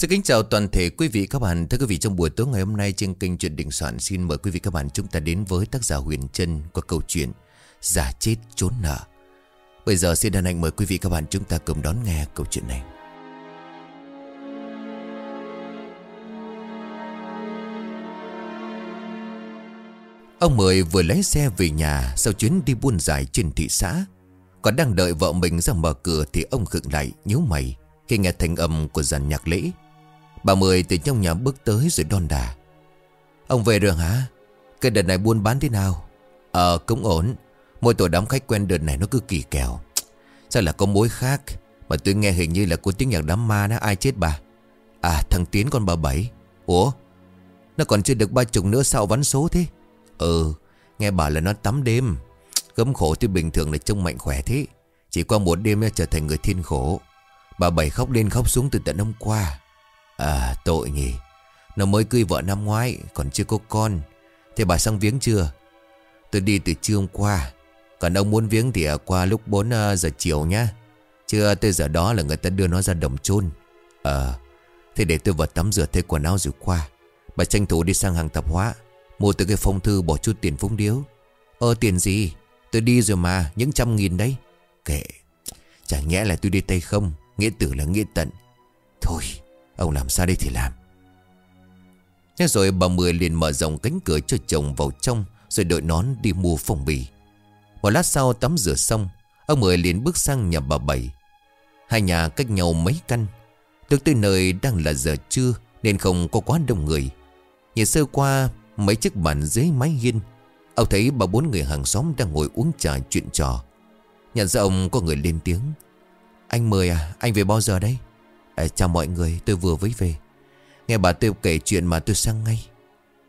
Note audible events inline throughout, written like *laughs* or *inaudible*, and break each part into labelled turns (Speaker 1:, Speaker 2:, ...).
Speaker 1: Xin kính chào toàn thể quý vị các bạn. Thưa quý vị, trong buổi tối ngày hôm nay trên kênh truyện đình soạn, xin mời quý vị các bạn chúng ta đến với tác giả Huyền Trân qua câu chuyện Giả chết trốn nợ. Bây giờ xin đàn anh mời quý vị các bạn chúng ta cùng đón nghe câu chuyện này. Ông Mười vừa lái xe về nhà sau chuyến đi buôn dài trên thị xã. Còn đang đợi vợ mình ra mở cửa thì ông khựng lại, nhíu mày khi nghe thanh âm của dàn nhạc lễ. Bà Mười từ trong nhà bước tới rồi đon đà. Ông về rồi hả? Cái đợt này buôn bán thế nào? Ờ cũng ổn. Mỗi tổ đám khách quen đợt này nó cứ kỳ kèo. Sao là có mối khác? Mà tôi nghe hình như là cô tiếng nhạc đám ma nó ai chết bà? À thằng Tiến con bà Bảy. Ủa? Nó còn chưa được ba chục nữa sao vắn số thế? Ừ, nghe bảo là nó tắm đêm. Gấm khổ thì bình thường là trông mạnh khỏe thế. Chỉ qua một đêm nó trở thành người thiên khổ. Bà Bảy khóc lên khóc xuống từ tận hôm qua. À tội nhỉ. Nó mới cưới vợ năm ngoái, còn chưa có con. Thế bà sang viếng chưa? Tôi đi từ trưa hôm qua. Còn ông muốn viếng thì à, qua lúc 4 à, giờ chiều nhá. Chưa à, tới giờ đó là người ta đưa nó ra đồng chôn. Ờ, thế để tôi vào tắm rửa thay quần áo rồi qua. Bà tranh thủ đi sang hàng tạp hóa. Mua từ cái phong thư bỏ chút tiền phúng điếu Ờ tiền gì Tôi đi rồi mà những trăm nghìn đấy Kệ Chẳng nhẽ là tôi đi tay không Nghĩa tử là nghĩa tận Thôi ông làm sao đây thì làm? Thế rồi bà Mười liền mở rộng cánh cửa cho chồng vào trong, Rồi đội nón đi mua phong bì. Một lát sau tắm rửa xong, Ông Mười liền bước sang nhà bà Bảy. Hai nhà cách nhau mấy căn. Được tới nơi đang là giờ trưa, Nên không có quá đông người. Nhìn sơ qua, Mấy chiếc bàn dưới mái hiên, Ông thấy bà bốn người hàng xóm đang ngồi uống trà chuyện trò. Nhận ra ông có người lên tiếng. Anh mười à Anh về bao giờ đấy à, Chào mọi người tôi vừa mới về. Nghe bà tôi kể chuyện mà tôi sang ngay.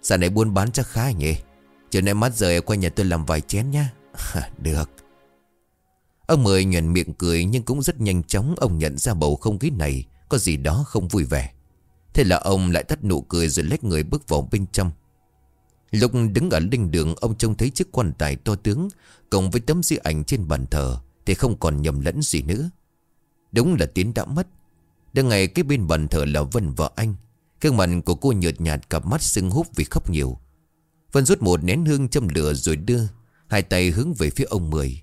Speaker 1: Giờ này buôn bán chắc khá nhỉ? Chiều nay mắt rời qua nhà tôi làm vài chén nhá. *laughs* Được. Ông mời nhuận miệng cười Nhưng cũng rất nhanh chóng Ông nhận ra bầu không khí này Có gì đó không vui vẻ. Thế là ông lại tắt nụ cười rồi lách người bước vào bên trong. Lúc đứng ở linh đường ông trông thấy chiếc quan tài to tướng Cộng với tấm di ảnh trên bàn thờ Thì không còn nhầm lẫn gì nữa. Đúng là Tiến đã mất đang ngày cái bên bàn thờ là Vân vợ anh. Gương mặt của cô nhợt nhạt, cặp mắt sưng húp vì khóc nhiều. Vân rút một nén hương châm lửa rồi đưa Hai tay hướng về phía ông Mười.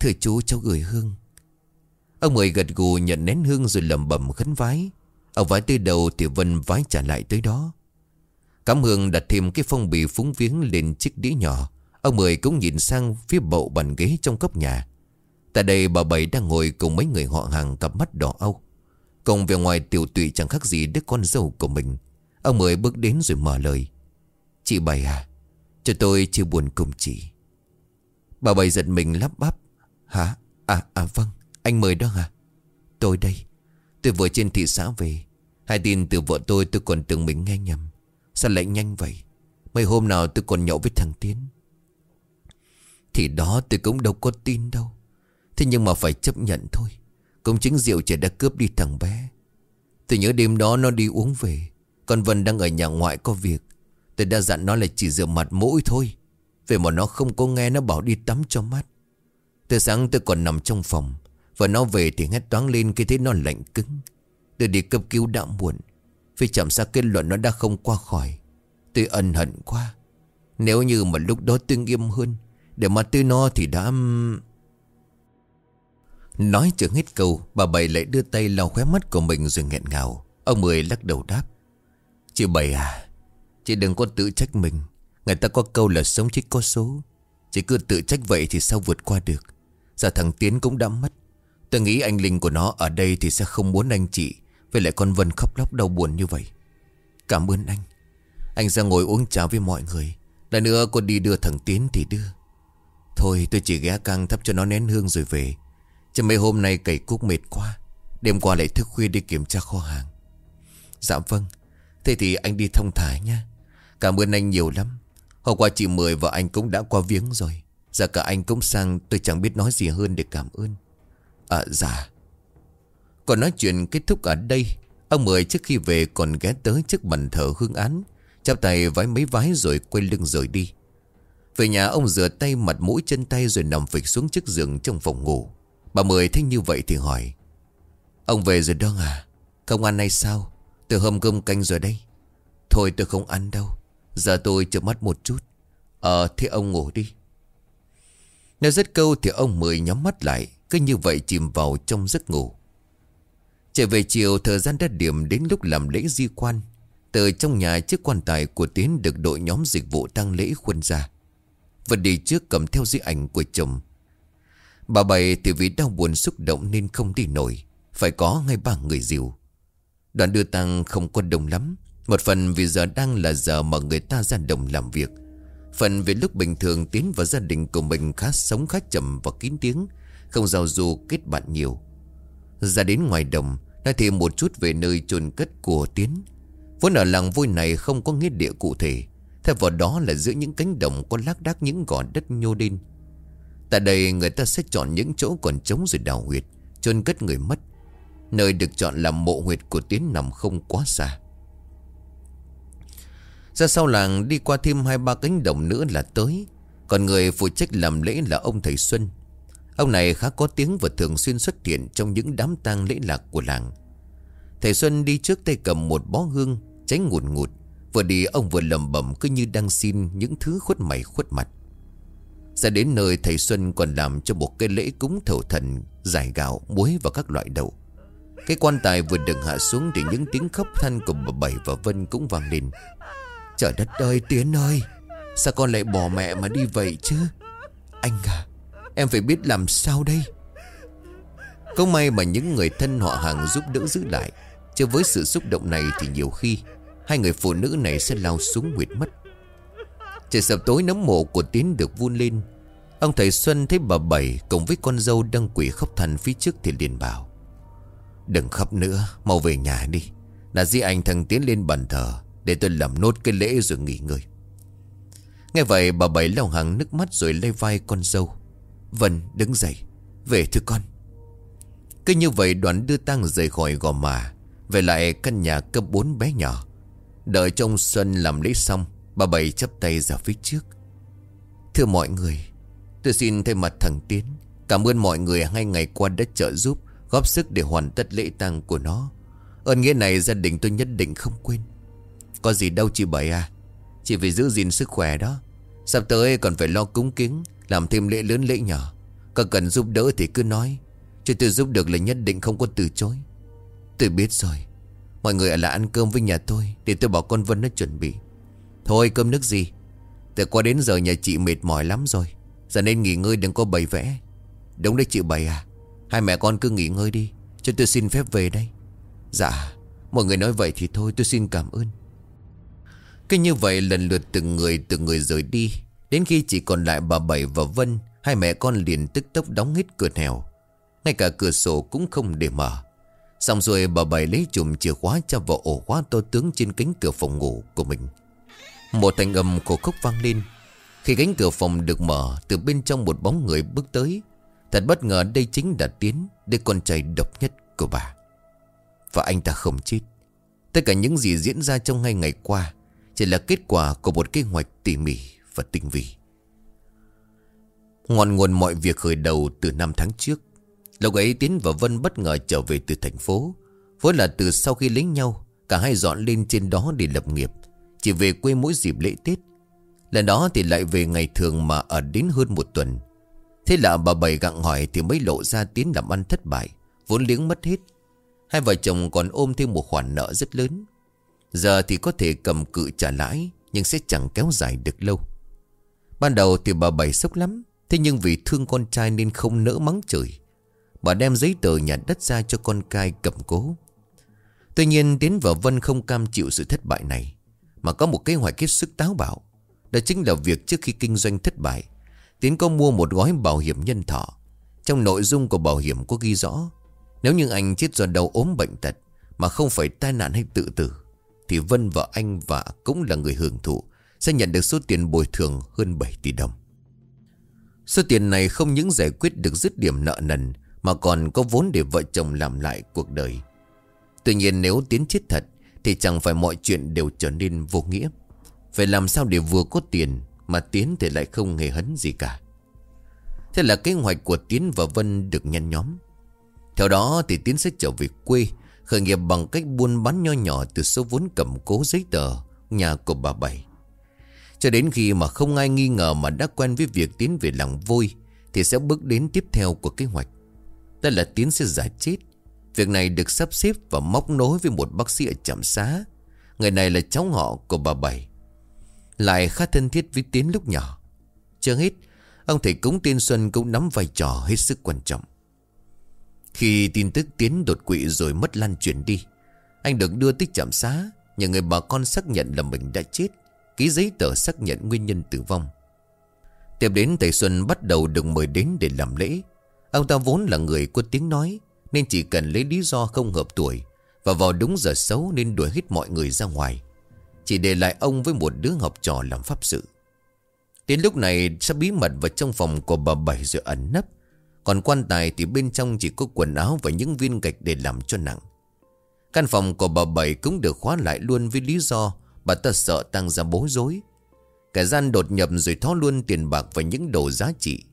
Speaker 1: Thưa chú, cháu gửi hương. Ông Mười gật gù nhận nén hương rồi lầm bẩm khấn vái. Ông vái tới đầu thì Vân vái trả lại tới đó. Cám hương đặt thêm cái phong bì phúng viếng lên chiếc đĩa nhỏ. Ông Mười cũng nhìn sang phía bậu bàn ghế trong góc nhà. Tại đây bà Bảy đang ngồi cùng mấy người họ hàng, cặp mắt đỏ âu công về ngoài tiểu tụy chẳng khác gì đứa con dâu của mình. Ông mới bước đến rồi mở lời. Chị Bảy à Cho tôi chưa buồn cùng chị. Bà Bảy giật mình lắp bắp. Hả? À, à vâng Anh mời đó hả? Tôi đây. Tôi vừa trên thị xã về. Hai tin từ vợ tôi tôi còn tưởng mình nghe nhầm. Sao lại nhanh vậy? Mấy hôm nào tôi còn nhậu với thằng Tiến. Thì đó tôi cũng đâu có tin đâu. Thế nhưng mà phải chấp nhận thôi. Công chứng rượu trẻ đã cướp đi thằng bé. Tôi nhớ đêm đó nó đi uống về. Còn Vân đang ở nhà ngoại có việc. Tôi đã dặn nó là chỉ rửa mặt mũi thôi. Về mà nó không có nghe, nó bảo đi tắm cho mắt Từ sáng tôi còn nằm trong phòng. Và nó về thì hét toáng lên khi thấy nó lạnh cứng. Tôi đi cấp cứu đã muộn. Vì chậm xa kết luận nó đã không qua khỏi. Tôi ân hận quá. Nếu như mà lúc đó tôi nghiêm hơn, Để mà tôi no thì đã Nói chưa hết câu, Bà Bảy lại đưa tay lau khóe mắt của mình rồi nghẹn ngào. Ông Mười lắc đầu đáp. Chị Bảy à Chị đừng có tự trách mình. Người ta có câu là sống chỉ có số. Chị cứ tự trách vậy thì sao vượt qua được? Giờ thằng Tiến cũng đã mất. Tôi nghĩ anh Linh của nó ở đây thì sẽ không muốn anh chị. Với lại con Vân khóc lóc đau buồn như vậy. Cảm ơn anh. Anh ra ngồi uống trà với mọi người. Lần nữa cô đi đưa thằng Tiến thì đưa. Thôi tôi chỉ ghé căng thắp cho nó nén hương rồi về. Chứ mấy hôm nay cày cuốc mệt quá, Đêm qua lại thức khuya đi kiểm tra kho hàng. Dạ vâng Thế thì anh đi thông thả nha Cảm ơn anh nhiều lắm. Hôm qua chị Mười và anh cũng đã qua viếng rồi. Giờ cả anh cũng sang, tôi chẳng biết nói gì hơn để cảm ơn. À dạ. Còn nói chuyện kết thúc ở đây, Ông Mười trước khi về còn ghé tới trước bàn thờ hương án, Chắp tay vái mấy vái rồi quay lưng rời đi. Về nhà ông rửa tay mặt mũi chân tay rồi nằm phịch xuống chiếc giường trong phòng ngủ. Bà Mười thấy như vậy thì hỏi, Ông về rồi đó à? Không ăn hay sao? Tôi hâm cơm canh rồi đây. Thôi tôi không ăn đâu. Giờ tôi chợp mắt một chút. Ờ thế ông ngủ đi. Nói rất câu thì ông Mười nhắm mắt lại, Cứ như vậy chìm vào trong giấc ngủ. Trở về chiều, thời gian đã điểm đến lúc làm lễ di quan. Từ trong nhà, chiếc quan tài của Tiến được đội nhóm dịch vụ tang lễ khuân ra. Vật đi trước cầm theo di ảnh của chồng. Bà Bảy thì vì đau buồn xúc động nên không đi nổi. Phải có ngay ba người dìu. Đoàn đưa tăng không có đông lắm. Một phần vì giờ đang là giờ mà người ta ra đồng làm việc. Phần vì lúc bình thường Tiến và gia đình của mình khá sống khá chậm và kín tiếng, Không giao du kết bạn nhiều. Ra đến ngoài đồng, Nói thêm một chút về nơi chôn cất của Tiến. Vốn ở làng vui này không có nghĩa địa cụ thể. Thay vào đó là giữa những cánh đồng có lác đác những gò đất nhô đinh Tại đây người ta sẽ chọn những chỗ còn trống rồi đào huyệt, chôn cất người mất. Nơi được chọn làm mộ huyệt của Tiến nằm không quá xa. Ra sau làng đi qua thêm hai ba cánh đồng nữa là tới. Còn người phụ trách làm lễ là ông thầy Xuân. Ông này khá có tiếng và thường xuyên xuất hiện trong những đám tang lễ lạc của làng. Thầy Xuân đi trước tay cầm một bó hương Tránh ngụt ngụt. Vừa đi, ông vừa lầm bẩm cứ như đang xin những thứ khuất mày khuất mặt sẽ đến nơi thầy Xuân còn làm cho một cái lễ cúng thầu thần Giải gạo, muối và các loại đậu. Cái quan tài vừa đừng hạ xuống Thì những tiếng khóc than của bà Bảy và Vân cũng vang lên. Trời đất ơi Tiến ơi! Sao con lại bỏ mẹ mà đi vậy chứ? Anh à Em phải biết làm sao đây? Không may mà những người thân họ hàng giúp đỡ giữ lại. Chứ với sự xúc động này thì nhiều khi Hai người phụ nữ này sẽ lao xuống nguyệt mất. Trời sập tối nấm mộ của Tiến được vun lên. Ông thầy Xuân thấy bà Bảy Cùng với con dâu đang quỷ khóc thần phía trước Thì liền bảo, Đừng khóc nữa, mau về nhà đi. Là di anh thằng Tiến lên bàn thờ Để tôi làm nốt cái lễ rồi nghỉ ngơi. Nghe vậy, bà Bảy lau hàng nước mắt Rồi lay vai con dâu. Vân, đứng dậy, Về thưa con. Cứ như vậy, đoàn đưa tang rời khỏi gò mà, Về lại căn nhà cấp 4 bé nhỏ. Đợi trong Xuân làm lễ xong Bà Bảy chấp tay ra phía trước. Thưa mọi người, Tôi xin thay mặt thằng Tiến, Cảm ơn mọi người hai ngày qua đã trợ giúp, Góp sức để hoàn tất lễ tang của nó. Ơn nghĩa này gia đình tôi nhất định không quên. Có gì đâu chị Bảy à? Chỉ vì giữ gìn sức khỏe đó. Sắp tới còn phải lo cúng kính, Làm thêm lễ lớn lễ nhỏ. Có cần giúp đỡ thì cứ nói, Chứ tôi giúp được là nhất định không có từ chối. Tôi biết rồi. Mọi người ở lại ăn cơm với nhà tôi, Để tôi bảo con Vân nó chuẩn bị. Thôi, cơm nước gì? Từ qua đến giờ nhà chị mệt mỏi lắm rồi. Giờ nên nghỉ ngơi, đừng có bày vẽ. Đúng đấy chị bày à. Hai mẹ con cứ nghỉ ngơi đi, Cho tôi xin phép về đây. Dạ Mọi người nói vậy thì thôi, tôi xin cảm ơn. Cứ như vậy, lần lượt từng người từng người rời đi. Đến khi chỉ còn lại bà Bảy và Vân, Hai mẹ con liền tức tốc đóng hết cửa nèo Ngay cả cửa sổ cũng không để mở. Xong rồi bà Bảy lấy chùm chìa khóa cho vào ổ khóa to tướng trên cánh cửa phòng ngủ của mình một thanh âm khổ khúc vang lên. Khi cánh cửa phòng được mở, Từ bên trong một bóng người bước tới. Thật bất ngờ đây chính là Tiến, Đứa con trai độc nhất của bà. Và anh ta không chết. Tất cả những gì diễn ra trong hai ngày qua Chỉ là kết quả của một kế hoạch tỉ mỉ và tinh vi. Ngọn nguồn mọi việc khởi đầu từ năm tháng trước. Lúc ấy Tiến và Vân bất ngờ trở về từ thành phố. Vốn là từ sau khi lấy nhau, Cả hai dọn lên trên đó để lập nghiệp chỉ về quê mỗi dịp lễ Tết. Lần đó thì lại về ngày thường mà ở đến hơn một tuần. Thế là bà Bảy gặng hỏi thì mới lộ ra tiến làm ăn thất bại, Vốn liếng mất hết. Hai vợ chồng còn ôm thêm một khoản nợ rất lớn. Giờ thì có thể cầm cự trả lãi, Nhưng sẽ chẳng kéo dài được lâu. Ban đầu thì bà Bảy sốc lắm, Thế nhưng vì thương con trai nên không nỡ mắng chửi. Bà đem giấy tờ nhà đất ra cho con trai cầm cố. Tuy nhiên Tiến và Vân không cam chịu sự thất bại này mà có một kế hoạch hết sức táo bạo. Đó chính là việc trước khi kinh doanh thất bại, Tiến có mua một gói bảo hiểm nhân thọ. Trong nội dung của bảo hiểm có ghi rõ, Nếu như anh chết do đau ốm bệnh tật Mà không phải tai nạn hay tự tử, Thì Vân và anh và cũng là người hưởng thụ, Sẽ nhận được số tiền bồi thường hơn 7 tỷ đồng. Số tiền này không những giải quyết được dứt điểm nợ nần, Mà còn có vốn để vợ chồng làm lại cuộc đời. Tuy nhiên nếu Tiến chết thật thì chẳng phải mọi chuyện đều trở nên vô nghĩa Phải làm sao để vừa có tiền Mà Tiến thì lại không hề hấn gì cả Thế là kế hoạch của Tiến và Vân được nhanh nhóm Theo đó thì Tiến sẽ trở về quê, Khởi nghiệp bằng cách buôn bán nho nhỏ từ số vốn cầm cố giấy tờ, nhà của bà Bảy. Cho đến khi mà không ai nghi ngờ mà đã quen với việc tiến về làng vôi, thì sẽ bước đến tiếp theo của kế hoạch. Đó là Tiến sẽ giải chết. Việc này được sắp xếp và móc nối với một bác sĩ ở trạm xá. Người này là cháu họ của bà Bảy. Lại khá thân thiết với Tiến lúc nhỏ. Chưa hết, ông thầy cúng tiên Xuân cũng nắm vai trò hết sức quan trọng. Khi tin tức Tiến đột quỵ rồi mất lan truyền đi, anh được đưa tới trạm xá, nhờ người bà con xác nhận là mình đã chết, ký giấy tờ xác nhận nguyên nhân tử vong. Tiếp đến thầy Xuân bắt đầu được mời đến để làm lễ. Ông ta vốn là người có tiếng nói, nên chỉ cần lấy lý do không hợp tuổi và vào đúng giờ xấu nên đuổi hết mọi người ra ngoài. Chỉ để lại ông với một đứa học trò làm pháp sự. Đến lúc này sắp bí mật vào trong phòng của bà Bảy rồi ẩn nấp. Còn quan tài thì bên trong chỉ có quần áo và những viên gạch để làm cho nặng. Căn phòng của bà Bảy cũng được khóa lại luôn với lý do bà ta sợ tăng ra bối rối. kẻ gian đột nhập rồi thó luôn tiền bạc và những đồ giá trị.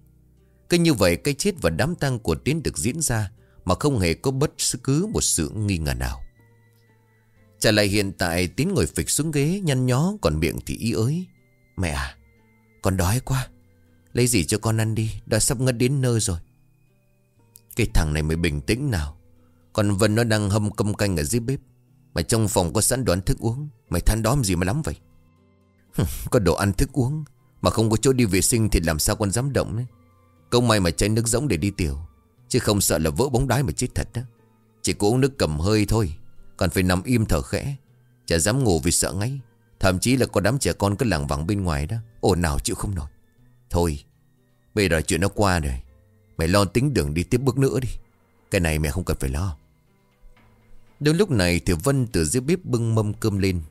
Speaker 1: Cứ như vậy cái chết và đám tang của Tiến được diễn ra mà không hề có bất cứ một sự nghi ngờ nào. Trả lại hiện tại Tiến ngồi phịch xuống ghế nhăn nhó còn miệng thì ý ới. Mẹ à, con đói quá. Lấy gì cho con ăn đi, đã sắp ngất đến nơi rồi. Cái thằng này mới bình tĩnh nào. Còn Vân nó đang hâm cơm canh ở dưới bếp. Mà trong phòng có sẵn đồ ăn thức uống. Mày than đóm gì mà lắm vậy? có đồ ăn thức uống. Mà không có chỗ đi vệ sinh thì làm sao con dám động đấy. Câu may mà chai nước giống để đi tiểu. Chứ không sợ là vỡ bóng đái mà chết thật đó. Chỉ có uống nước cầm hơi thôi. Còn phải nằm im thở khẽ. Chả dám ngủ vì sợ ngay Thậm chí là có đám trẻ con cứ lảng vắng bên ngoài đó. Ồn nào chịu không nổi. Thôi. Bây giờ chuyện nó qua rồi. Mày lo tính đường đi tiếp bước nữa đi Cái này mẹ không cần phải lo Đến lúc này thì Vân từ dưới bếp bưng mâm cơm lên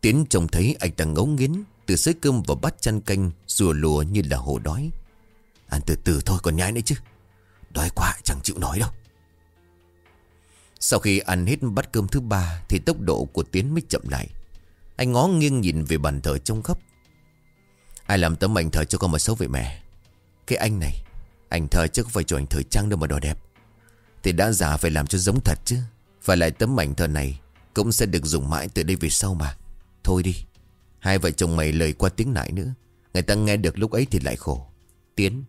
Speaker 1: Tiến trông thấy anh ta ngấu nghiến Từ xới cơm vào bát chăn canh, Rùa lùa như là hổ đói Ăn từ từ thôi, còn nhái nữa chứ Đói quá, chẳng chịu nói đâu. Sau khi ăn hết bát cơm thứ ba Thì tốc độ của Tiến mới chậm lại. Anh ngó nghiêng nhìn về bàn thờ trong góc Ai làm tấm ảnh thờ cho con mà xấu vậy mẹ? Cái anh này, ảnh thờ chứ không phải cho ảnh thời trang đâu mà đòi đẹp. Thì đã già phải làm cho giống thật chứ. Và lại tấm ảnh thờ này Cũng sẽ được dùng mãi từ đây về sau mà. Thôi đi. Hai vợ chồng mày lời qua tiếng lại nữa. Người ta nghe được lúc ấy thì lại khổ. Tiến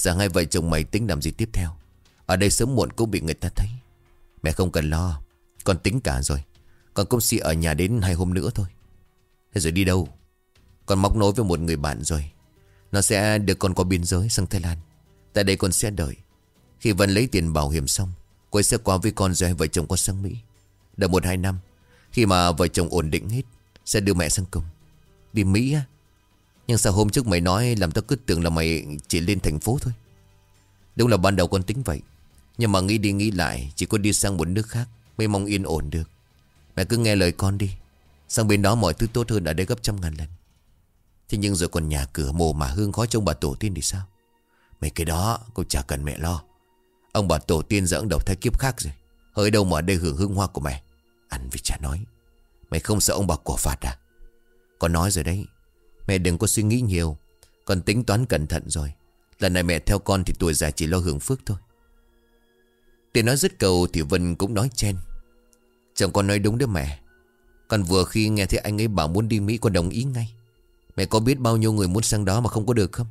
Speaker 1: Giờ hai vợ chồng mày tính làm gì tiếp theo? Ở đây sớm muộn cũng bị người ta thấy. Mẹ không cần lo, Con tính cả rồi. Con cũng sẽ ở nhà đến hai hôm nữa thôi. Thế rồi đi đâu? Con móc nối với một người bạn rồi. Nó sẽ đưa con qua biên giới sang Thái Lan. Tại đây con sẽ đợi. Khi Vân lấy tiền bảo hiểm xong, Cô ấy sẽ qua với con rồi vợ chồng con sang Mỹ. Đợi một hai năm, Khi mà vợ chồng ổn định hết, Sẽ đưa mẹ sang cùng. Đi Mỹ á nhưng sao hôm trước mày nói Làm tao cứ tưởng là mày chỉ lên thành phố thôi? Đúng là ban đầu con tính vậy. Nhưng mà nghĩ đi nghĩ lại, Chỉ có đi sang một nước khác, Mới mong yên ổn được. Mẹ cứ nghe lời con đi. Sang bên đó mọi thứ tốt hơn ở đây gấp trăm ngàn lần. Thế nhưng rồi còn nhà cửa mồ mà hương khói trông bà tổ tiên thì sao? Mấy cái đó cô chả cần mẹ lo. Ông bà tổ tiên dẫn đầu thai kiếp khác rồi. Hơi đâu mà ở đây hưởng hương hoa của mẹ Ăn vì chả nói. Mày không sợ ông bà cổ phạt à? Con nói rồi đấy Mẹ đừng có suy nghĩ nhiều. Con tính toán cẩn thận rồi. Lần này mẹ theo con thì tuổi già chỉ lo hưởng phước thôi. Tiền nói dứt cầu thì Vân cũng nói chen. Chồng con nói đúng đấy mẹ. Con vừa khi nghe thấy anh ấy bảo muốn đi Mỹ, con đồng ý ngay. Mẹ có biết bao nhiêu người muốn sang đó mà không có được không?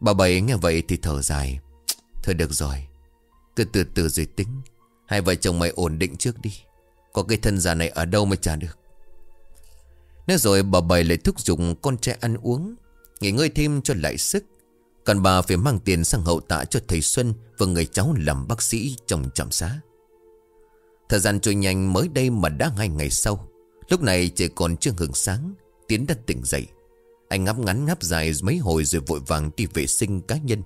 Speaker 1: Bà Bảy nghe vậy thì thở dài. Thôi được rồi. Từ từ từ rồi tính. Hai vợ chồng mày ổn định trước đi. Có cái thân già này ở đâu mới trả được? Nói rồi bà Bảy lại thúc giục con trai ăn uống Nghỉ ngơi thêm cho lại sức. Còn bà phải mang tiền sang hậu tạ cho thầy Xuân Và người cháu làm bác sĩ trong trạm xá. Thời gian trôi nhanh mới đây mà đã hai ngày sau. Lúc này trời còn chưa hưởng sáng Tiến đã tỉnh dậy. Anh ngáp ngắn ngáp dài mấy hồi rồi vội vàng đi vệ sinh cá nhân.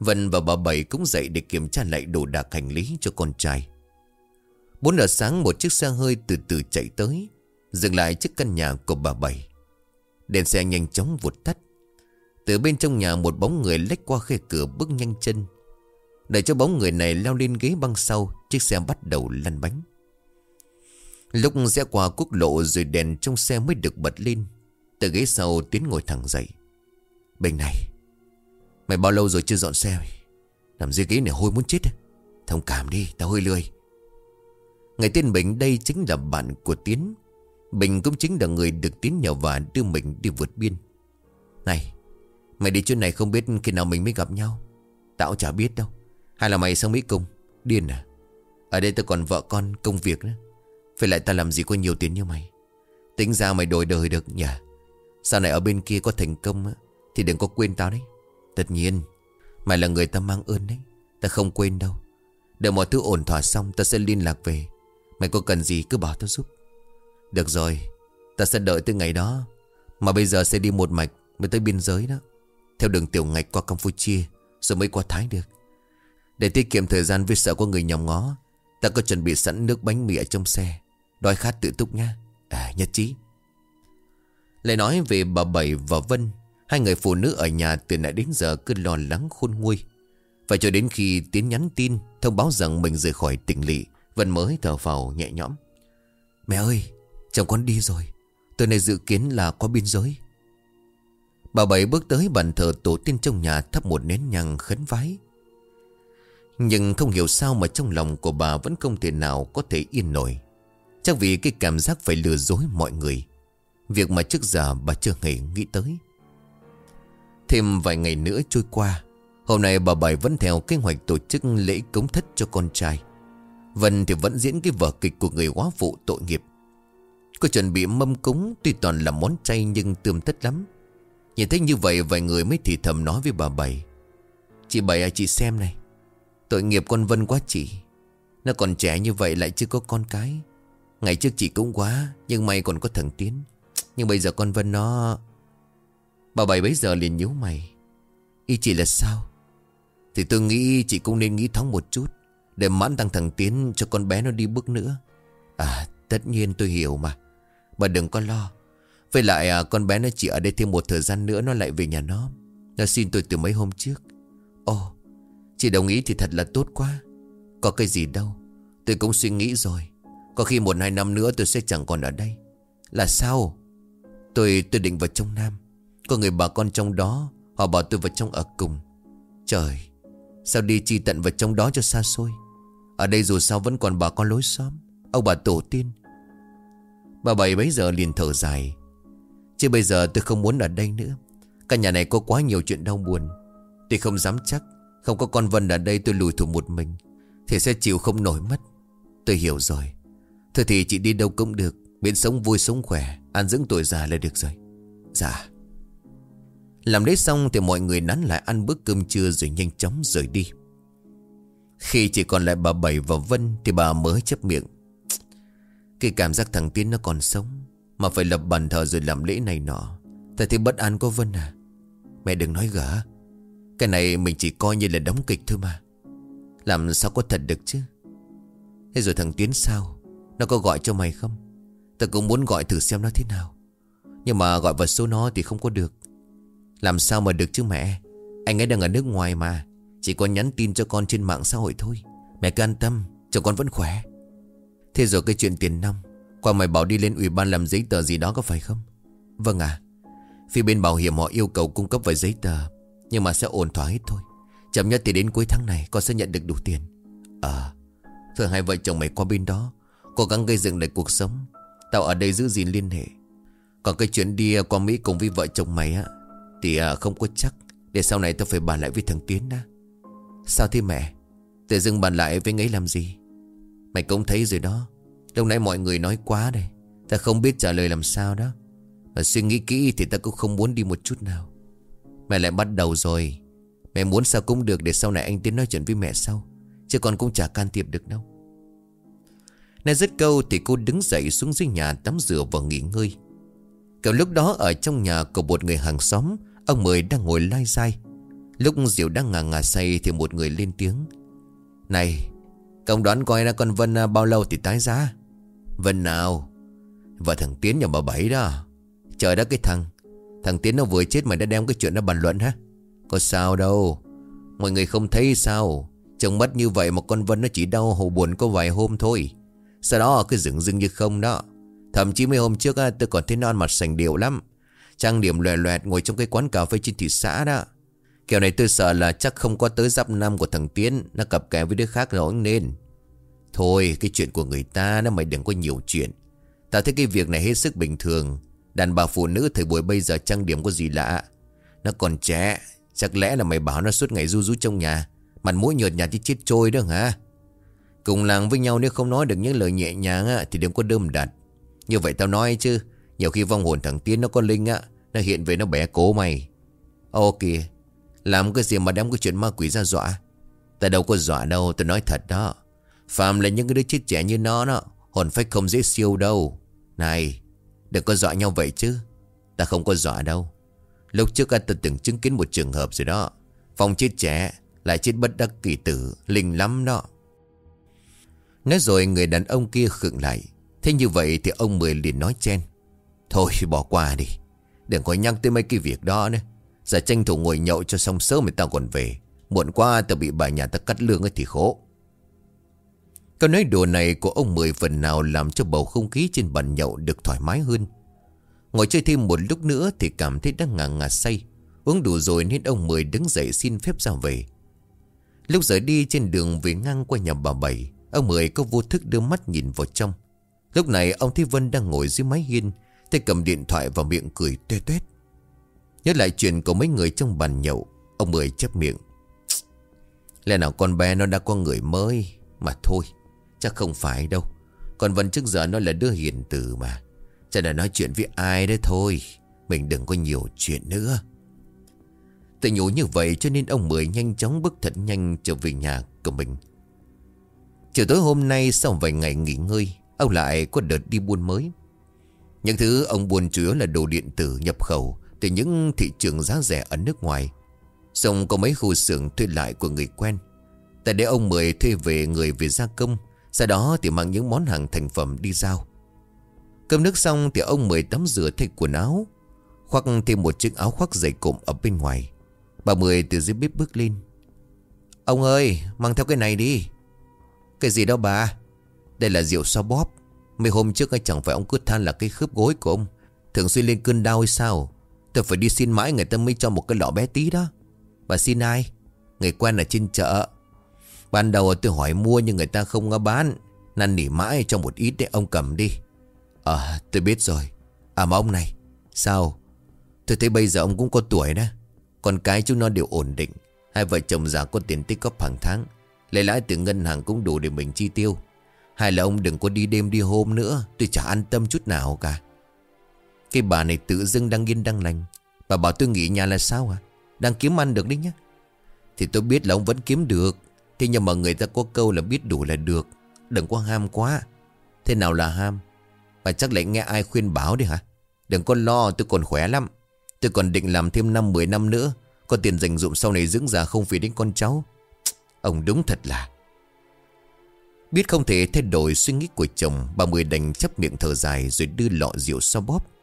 Speaker 1: Vân và bà Bảy cũng dậy để kiểm tra lại đồ đạc hành lý cho con trai. Bốn giờ sáng một chiếc xe hơi từ từ chạy tới, dừng lại trước căn nhà của bà Bảy. Đèn xe nhanh chóng vụt tắt. Từ bên trong nhà một bóng người lách qua khe cửa bước nhanh chân. Để cho bóng người này leo lên ghế băng sau, chiếc xe bắt đầu lăn bánh. Lúc rẽ qua quốc lộ rồi đèn trong xe mới được bật lên. Từ ghế sau Tiến ngồi thẳng dậy Bình này Mày bao lâu rồi chưa dọn xe Nằm dưới ghế này hôi muốn chết Thông cảm đi tao hơi lười Người tên Bình đây chính là bạn của Tiến Bình cũng chính là người được Tiến nhờ và đưa mình đi vượt biên. Này Mày đi chỗ này không biết khi nào mình mới gặp nhau. Tao chả biết đâu. Hay là mày sang Mỹ cùng? Điên à? Ở đây tao còn vợ con công việc nữa, Phải lại tao làm gì có nhiều tiền như mày? Tính ra mày đổi đời được nhỉ? Sau này ở bên kia có thành công á Thì đừng có quên tao đấy. Tất nhiên Mày là người ta mang ơn đấy. Tao không quên đâu. Đợi mọi thứ ổn thỏa xong tao sẽ liên lạc về. Mày có cần gì cứ bảo tao giúp. Được rồi, Ta sẽ đợi tới ngày đó. Mà bây giờ sẽ đi một mạch Mới tới biên giới đó. Theo đường tiểu ngạch qua Campuchia, Rồi mới qua Thái được. Để tiết kiệm thời gian vì sợ có người nhòm ngó, Ta có chuẩn bị sẵn nước bánh mì ở trong xe. Đói khát tự túc nha À nhất trí. Lại nói về bà Bảy và Vân, Hai người phụ nữ ở nhà từ nãy đến giờ cứ lo lắng khôn nguôi. Và cho đến khi Tiến nhắn tin, Thông báo rằng mình rời khỏi tỉnh lỵ Vân mới thở phào nhẹ nhõm. Mẹ ơi Chồng con đi rồi. Từ này dự kiến là có biên giới. Bà Bảy bước tới bàn thờ tổ tiên trong nhà thắp một nén nhang khấn vái. Nhưng không hiểu sao mà trong lòng của bà vẫn không thể nào có thể yên nổi. Chắc vì cái cảm giác phải lừa dối mọi người. Việc mà trước giờ bà chưa hề nghĩ tới. Thêm vài ngày nữa trôi qua, Hôm nay bà Bảy vẫn theo kế hoạch tổ chức lễ cống thất cho con trai. Vân thì vẫn diễn cái vở kịch của người quá phụ tội nghiệp. Cô chuẩn bị mâm cúng, tuy toàn là món chay nhưng tươm tất lắm. Nhìn thấy như vậy, vài người mới thì thầm nói với bà Bảy. Chị Bảy à chị xem này. Tội nghiệp con Vân quá chị. Nó còn trẻ như vậy lại chưa có con cái. Ngày trước chị cũng quá, Nhưng may còn có thằng Tiến. Nhưng bây giờ con Vân nó Bà Bảy bấy giờ liền nhíu mày. Ý chị là sao? Thì tôi nghĩ chị cũng nên nghĩ thoáng một chút, Để mãn tăng thằng Tiến cho con bé nó đi bước nữa. À tất nhiên tôi hiểu mà. Bà đừng có lo. Với lại à, con bé nó chỉ ở đây thêm một thời gian nữa Nó lại về nhà nó. Nó xin tôi từ mấy hôm trước. Ồ, Chị đồng ý thì thật là tốt quá. Có cái gì đâu. Tôi cũng suy nghĩ rồi. Có khi một hai năm nữa tôi sẽ chẳng còn ở đây. Là sao? Tôi tôi định vào trong Nam. Có người bà con trong đó, Họ bảo tôi vào trong ở cùng. Trời, Sao đi chi tận vào trong đó cho xa xôi? Ở đây dù sao vẫn còn bà con lối xóm. Ông bà tổ tiên. Bà bảy bấy giờ liền thở dài. Chứ bây giờ tôi không muốn ở đây nữa. Căn nhà này có quá nhiều chuyện đau buồn. Tôi không dám chắc, Không có con Vân ở đây tôi lùi thủ một mình, Thì sẽ chịu không nổi mất. Tôi hiểu rồi. Thôi thì chị đi đâu cũng được, Miễn sống vui sống khỏe, An dưỡng tuổi già là được rồi. Dạ. Làm đấy xong thì mọi người nắn lại ăn bữa cơm trưa Rồi nhanh chóng rời đi. Khi chỉ còn lại bà Bảy và Vân Thì bà mới chấp miệng. Cái cảm giác thằng Tiến nó còn sống, Mà phải lập bàn thờ rồi làm lễ này nọ. Ta thấy bất an có Vân à? Mẹ đừng nói gỡ Cái này mình chỉ coi như là đóng kịch thôi mà. Làm sao có thật được chứ? Thế rồi thằng Tiến sao? Nó có gọi cho mày không? Tao cũng muốn gọi thử xem nó thế nào. Nhưng mà gọi vào số nó thì không có được. Làm sao mà được chứ mẹ? Anh ấy đang ở nước ngoài mà. Chỉ có nhắn tin cho con trên mạng xã hội thôi. Mẹ cứ an tâm, Chồng con vẫn khỏe. Thế rồi cái chuyện tiền nong Qua mày bảo đi lên ủy ban làm giấy tờ gì đó có phải không? Vâng à Phía bên bảo hiểm họ yêu cầu cung cấp vài giấy tờ Nhưng mà sẽ ổn thỏa hết thôi. Chậm nhất thì đến cuối tháng này con sẽ nhận được đủ tiền. Ờ Thôi hai vợ chồng mày qua bên đó Cố gắng gây dựng lại cuộc sống. Tao ở đây giữ gìn liên hệ. Còn cái chuyện đi ờ, qua Mỹ cùng với vợ chồng mày á Thì à, không có chắc. Để sau này tao phải bàn lại với thằng Tiến đó Sao thế mẹ? Tự dưng bàn lại với ngấy làm gì? Mày cũng thấy rồi đó. Lúc nãy mọi người nói quá đây. Ta không biết trả lời làm sao đó. Mà suy nghĩ kỹ thì ta cũng không muốn đi một chút nào. Mẹ lại bắt đầu rồi. Mẹ muốn sao cũng được để sau này anh Tiến nói chuyện với mẹ sau. Chứ con cũng chả can thiệp được đâu. Nói dứt câu thì cô đứng dậy xuống dưới nhà tắm rửa và nghỉ ngơi. Kiểu lúc đó ở trong nhà của một người hàng xóm, Ông Mười đang ngồi lai dai. Lúc Diệu đang ngà ngà say thì một người lên tiếng. Này Công đoán coi ra con Vân à, bao lâu thì tái giá? Vân nào? Vợ thằng Tiến nhà bà Bảy đó. Trời đất cái thằng. Thằng Tiến nó vừa chết mày đã đem cái chuyện đó bàn luận hả? Có sao đâu. Mọi người không thấy sao. Chồng mất như vậy mà con Vân nó chỉ đau hồ buồn có vài hôm thôi. Sau đó cứ dừng dưng như không đó. Thậm chí mấy hôm trước à, tôi còn thấy non mặt sành điệu lắm. Trang điểm lòe loẹt ngồi trong cái quán cà phê trên thị xã đó. Kiểu này tôi sợ là chắc không có tới giáp năm của thằng Tiến, Nó cặp kè với đứa khác rồi, nên. Thôi, cái chuyện của người ta, nó mày đừng có nhiều chuyện. Tao thấy cái việc này hết sức bình thường. Đàn bà phụ nữ thời buổi bây giờ trang điểm có gì lạ? Nó còn trẻ, Chắc lẽ là mày bảo nó suốt ngày ru rú trong nhà. Mặt mũi nhợt nhạt chứ chết trôi đó hả? Cùng làng với nhau nếu không nói được những lời nhẹ nhàng Thì đừng có đơm đặt. Như vậy tao nói chứ, Nhiều khi vong hồn thằng Tiến nó có linh á, Nó hiện về nó bẻ cố mày. Ok làm cái gì mà đem cái chuyện ma quỷ ra dọa? Ta đâu có dọa đâu, Tôi nói thật đó. Phạm là những cái đứa chết trẻ như nó đó, Hồn phách không dễ siêu đâu. Này, Đừng có dọa nhau vậy chứ. Ta không có dọa đâu. Lúc trước ta từng chứng kiến một trường hợp rồi đó. Phòng chết trẻ, Lại chết bất đắc kỳ tử, Linh lắm đó. Nói rồi người đàn ông kia khựng lại. Thế như vậy thì ông Mười liền nói chen. Thôi, bỏ qua đi. Đừng có nhắc tới mấy cái việc đó nữa. Giờ tranh thủ ngồi nhậu cho xong sớm người ta còn về Muộn qua tao bị bà nhà ta cắt lương ấy thì khổ Câu nói đùa này của ông Mười phần nào làm cho bầu không khí trên bàn nhậu được thoải mái hơn. Ngồi chơi thêm một lúc nữa thì cảm thấy đang ngà ngà say. Uống đủ rồi nên ông Mười đứng dậy xin phép ra về. Lúc rời đi trên đường về ngang qua nhà bà Bảy, ông Mười có vô thức đưa mắt nhìn vào trong. Lúc này ông Thi Vân đang ngồi dưới mái hiên, tay cầm điện thoại vào miệng cười tuê tuét. Nhớ lại chuyện của mấy người trong bàn nhậu, ông Mười chấp miệng. Lẽ nào con bé nó đã có người mới, mà thôi. Chắc không phải đâu. Còn Vân trước giờ nó là đứa hiền từ mà. Chắc là nói chuyện với ai đấy thôi. Mình đừng có nhiều chuyện nữa. Tự nhủ như vậy cho nên ông Mười nhanh chóng bước thật nhanh trở về nhà của mình. Chiều tối hôm nay sau vài ngày nghỉ ngơi Ông lại có đợt đi buôn mới. Những thứ ông buôn chủ yếu là đồ điện tử nhập khẩu từ những thị trường giá rẻ ở nước ngoài. Xong có mấy khu xưởng thuê lại của người quen. Tại để ông Mười thuê về người về gia công, Sau đó thì mang những món hàng thành phẩm đi giao. Cơm nước xong thì ông Mười tắm rửa thay quần áo, Khoác thêm một chiếc áo khoác dày cụm ở bên ngoài. Bà Mười từ dưới bếp bước lên. Ông ơi, mang theo cái này đi. Cái gì đó bà? Đây là rượu xoa bóp Mấy hôm trước anh chẳng phải ông cứ than là cái khớp gối của ông Thường xuyên lên cơn đau hay sao? Tôi phải đi xin mãi người ta mới cho một cái lọ bé tí đó. Bà xin ai? Người quen ở trên chợ. Ban đầu tôi hỏi mua nhưng người ta không có bán. Năn nỉ mãi cho một ít để ông cầm đi. À tôi biết rồi. À mà ông này, Sao? Tôi thấy bây giờ ông cũng có tuổi đó. Con cái chúng nó đều ổn định. Hai vợ chồng già có tiền tích góp hàng tháng. Lấy lãi từ ngân hàng cũng đủ để mình chi tiêu. Hay là ông đừng có đi đêm đi hôm nữa. Tôi chả an tâm chút nào cả. Cái bà này tự dưng đang yên đang lành. Bà bảo tôi nghỉ nhà là sao à Đang kiếm ăn được đấy nhá. Thì tôi biết là ông vẫn kiếm được. Thế nhưng mà người ta có câu là biết đủ là được. Đừng có ham quá. Thế nào là ham? Bà chắc lại nghe ai khuyên bảo đi hả? Đừng có lo, tôi còn khỏe lắm. Tôi còn định làm thêm năm 10 năm nữa. Có tiền dành dụng sau này dưỡng già không phí đến con cháu. Ông đúng thật là. Biết không thể thay đổi suy nghĩ của chồng, Bà Mười đành chấp miệng thở dài Rồi đưa lọ rượu so bóp.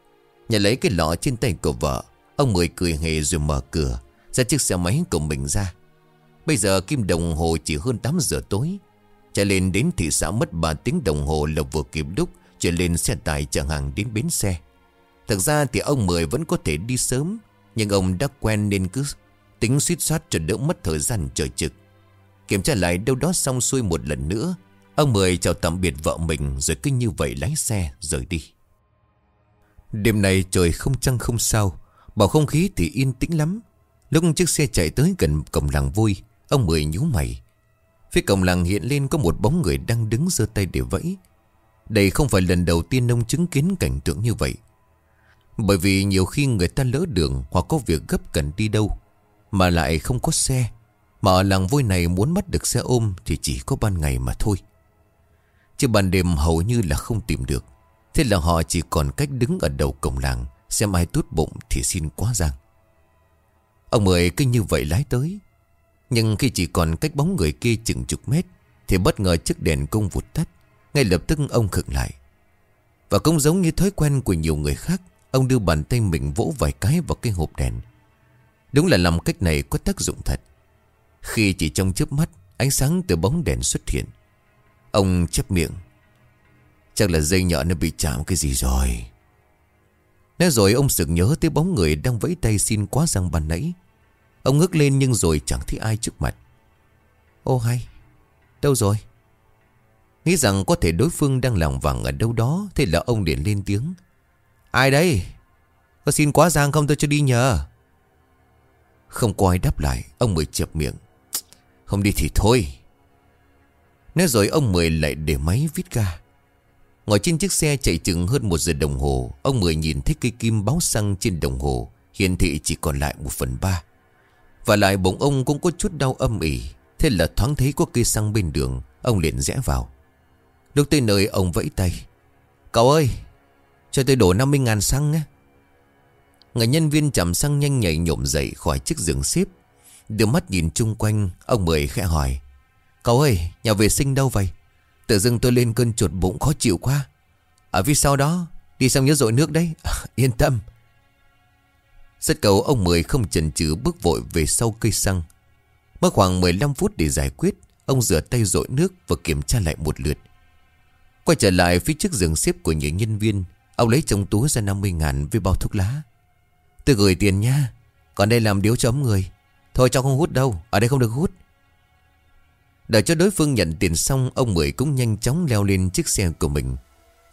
Speaker 1: Nhà lấy cái lọ trên tay của vợ, Ông Mười cười hề rồi mở cửa, Ra chiếc xe máy của mình ra. Bây giờ kim đồng hồ chỉ hơn 8 giờ tối. Chạy lên đến thị xã mất 3 tiếng đồng hồ là vừa kịp lúc Chạy lên xe tải chở hàng đến bến xe. Thực ra thì ông Mười vẫn có thể đi sớm, Nhưng ông đã quen nên cứ tính suýt soát cho đỡ mất thời gian chờ trực. Kiểm tra lại đâu đó xong xuôi một lần nữa, Ông Mười chào tạm biệt vợ mình Rồi cứ như vậy lái xe rời đi. Đêm này trời không trăng không sao, Bầu không khí thì yên tĩnh lắm. Lúc chiếc xe chạy tới gần cổng làng vui, Ông Mười nhíu mày. Phía cổng làng hiện lên có một bóng người đang đứng giơ tay để vẫy. Đây không phải lần đầu tiên ông chứng kiến cảnh tượng như vậy. Bởi vì nhiều khi người ta lỡ đường Hoặc có việc gấp cần đi đâu, Mà lại không có xe, Mà ở làng vui này muốn bắt được xe ôm Thì chỉ có ban ngày mà thôi. Chứ ban đêm hầu như là không tìm được. Thế là họ chỉ còn cách đứng ở đầu cổng làng, Xem ai tốt bụng thì xin quá giang. Ông Mười cứ như vậy lái tới. Nhưng khi chỉ còn cách bóng người kia chừng chục mét, Thì bất ngờ chiếc đèn công vụt tắt, Ngay lập tức ông khựng lại. Và cũng giống như thói quen của nhiều người khác, Ông đưa bàn tay mình vỗ vài cái vào cái hộp đèn. Đúng là làm cách này có tác dụng thật. Khi chỉ trong chớp mắt, Ánh sáng từ bóng đèn xuất hiện, Ông chép miệng. Chắc là dây nhợ nó bị chạm cái gì rồi. Nói rồi ông sực nhớ tới bóng người đang vẫy tay xin quá răng ban nãy. Ông ngước lên nhưng rồi chẳng thấy ai trước mặt. Ô hay, Đâu rồi? Nghĩ rằng có thể đối phương đang lòng vàng ở đâu đó, Thế là ông liền lên tiếng. Ai đây? Có xin quá giang không? Tôi cho đi nhờ. Không có ai đáp lại, Ông Mười chập miệng. Không đi thì thôi. Nói rồi ông Mười lại để máy vít ga Ngồi trên chiếc xe chạy chừng hơn một giờ đồng hồ, Ông Mười nhìn thấy cây kim báo xăng trên đồng hồ, Hiển thị chỉ còn lại một phần ba. Và lại bụng ông cũng có chút đau âm ỉ, Thế là thoáng thấy có cây xăng bên đường, Ông liền rẽ vào. Lúc tới nơi, ông vẫy tay. Cậu ơi, Cho tôi đổ 50 ngàn xăng nhé. Người nhân viên chạm xăng nhanh nhảy nhổm dậy khỏi chiếc giường xếp. Đưa mắt nhìn chung quanh, Ông Mười khẽ hỏi. Cậu ơi, nhà vệ sinh đâu vậy? Tự dưng tôi lên cơn chuột bụng khó chịu quá. Ở phía sau đó, Đi xong nhớ dội nước đấy. *laughs* Yên tâm. Rất cầu ông Mười không chần chừ bước vội về sau cây xăng. Mất khoảng 15 phút để giải quyết, Ông rửa tay dội nước và kiểm tra lại một lượt. Quay trở lại phía trước giường xếp của những nhân viên, Ông lấy trong túi ra 50 ngàn với bao thuốc lá. Tôi gửi tiền nha, Còn đây làm điếu cho ấm người. Thôi cháu không hút đâu, Ở đây không được hút. Đợi cho đối phương nhận tiền xong, Ông Mười cũng nhanh chóng leo lên chiếc xe của mình.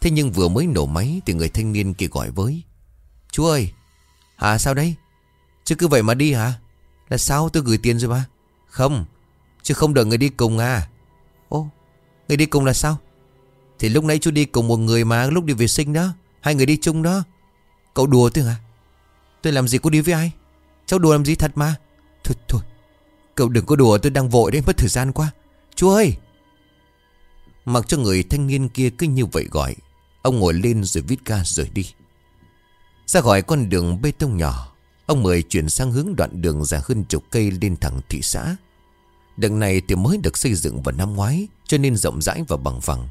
Speaker 1: Thế nhưng vừa mới nổ máy Thì người thanh niên kia gọi với, Chú ơi, Hả, sao đấy? Chứ cứ vậy mà đi hả? Là sao tôi gửi tiền rồi mà? Không, Chứ không đợi người đi cùng à. Ô, Người đi cùng là sao? Thì lúc nãy chú đi cùng một người mà, lúc đi vệ sinh đó, Hai người đi chung đó. Cậu đùa tôi hả? Tôi làm gì có đi với ai? Cháu đùa làm gì thật mà? Thôi thôi, Cậu đừng có đùa, tôi đang vội đấy, mất thời gian quá. Chú ơi! Mặc cho người thanh niên kia cứ như vậy gọi, Ông ngồi lên rồi vít ga rời đi. Ra khỏi con đường bê tông nhỏ, Ông Mười chuyển sang hướng đoạn đường dài hơn chục cây lên thẳng thị xã. Đường này thì mới được xây dựng vào năm ngoái, Cho nên rộng rãi và bằng phẳng.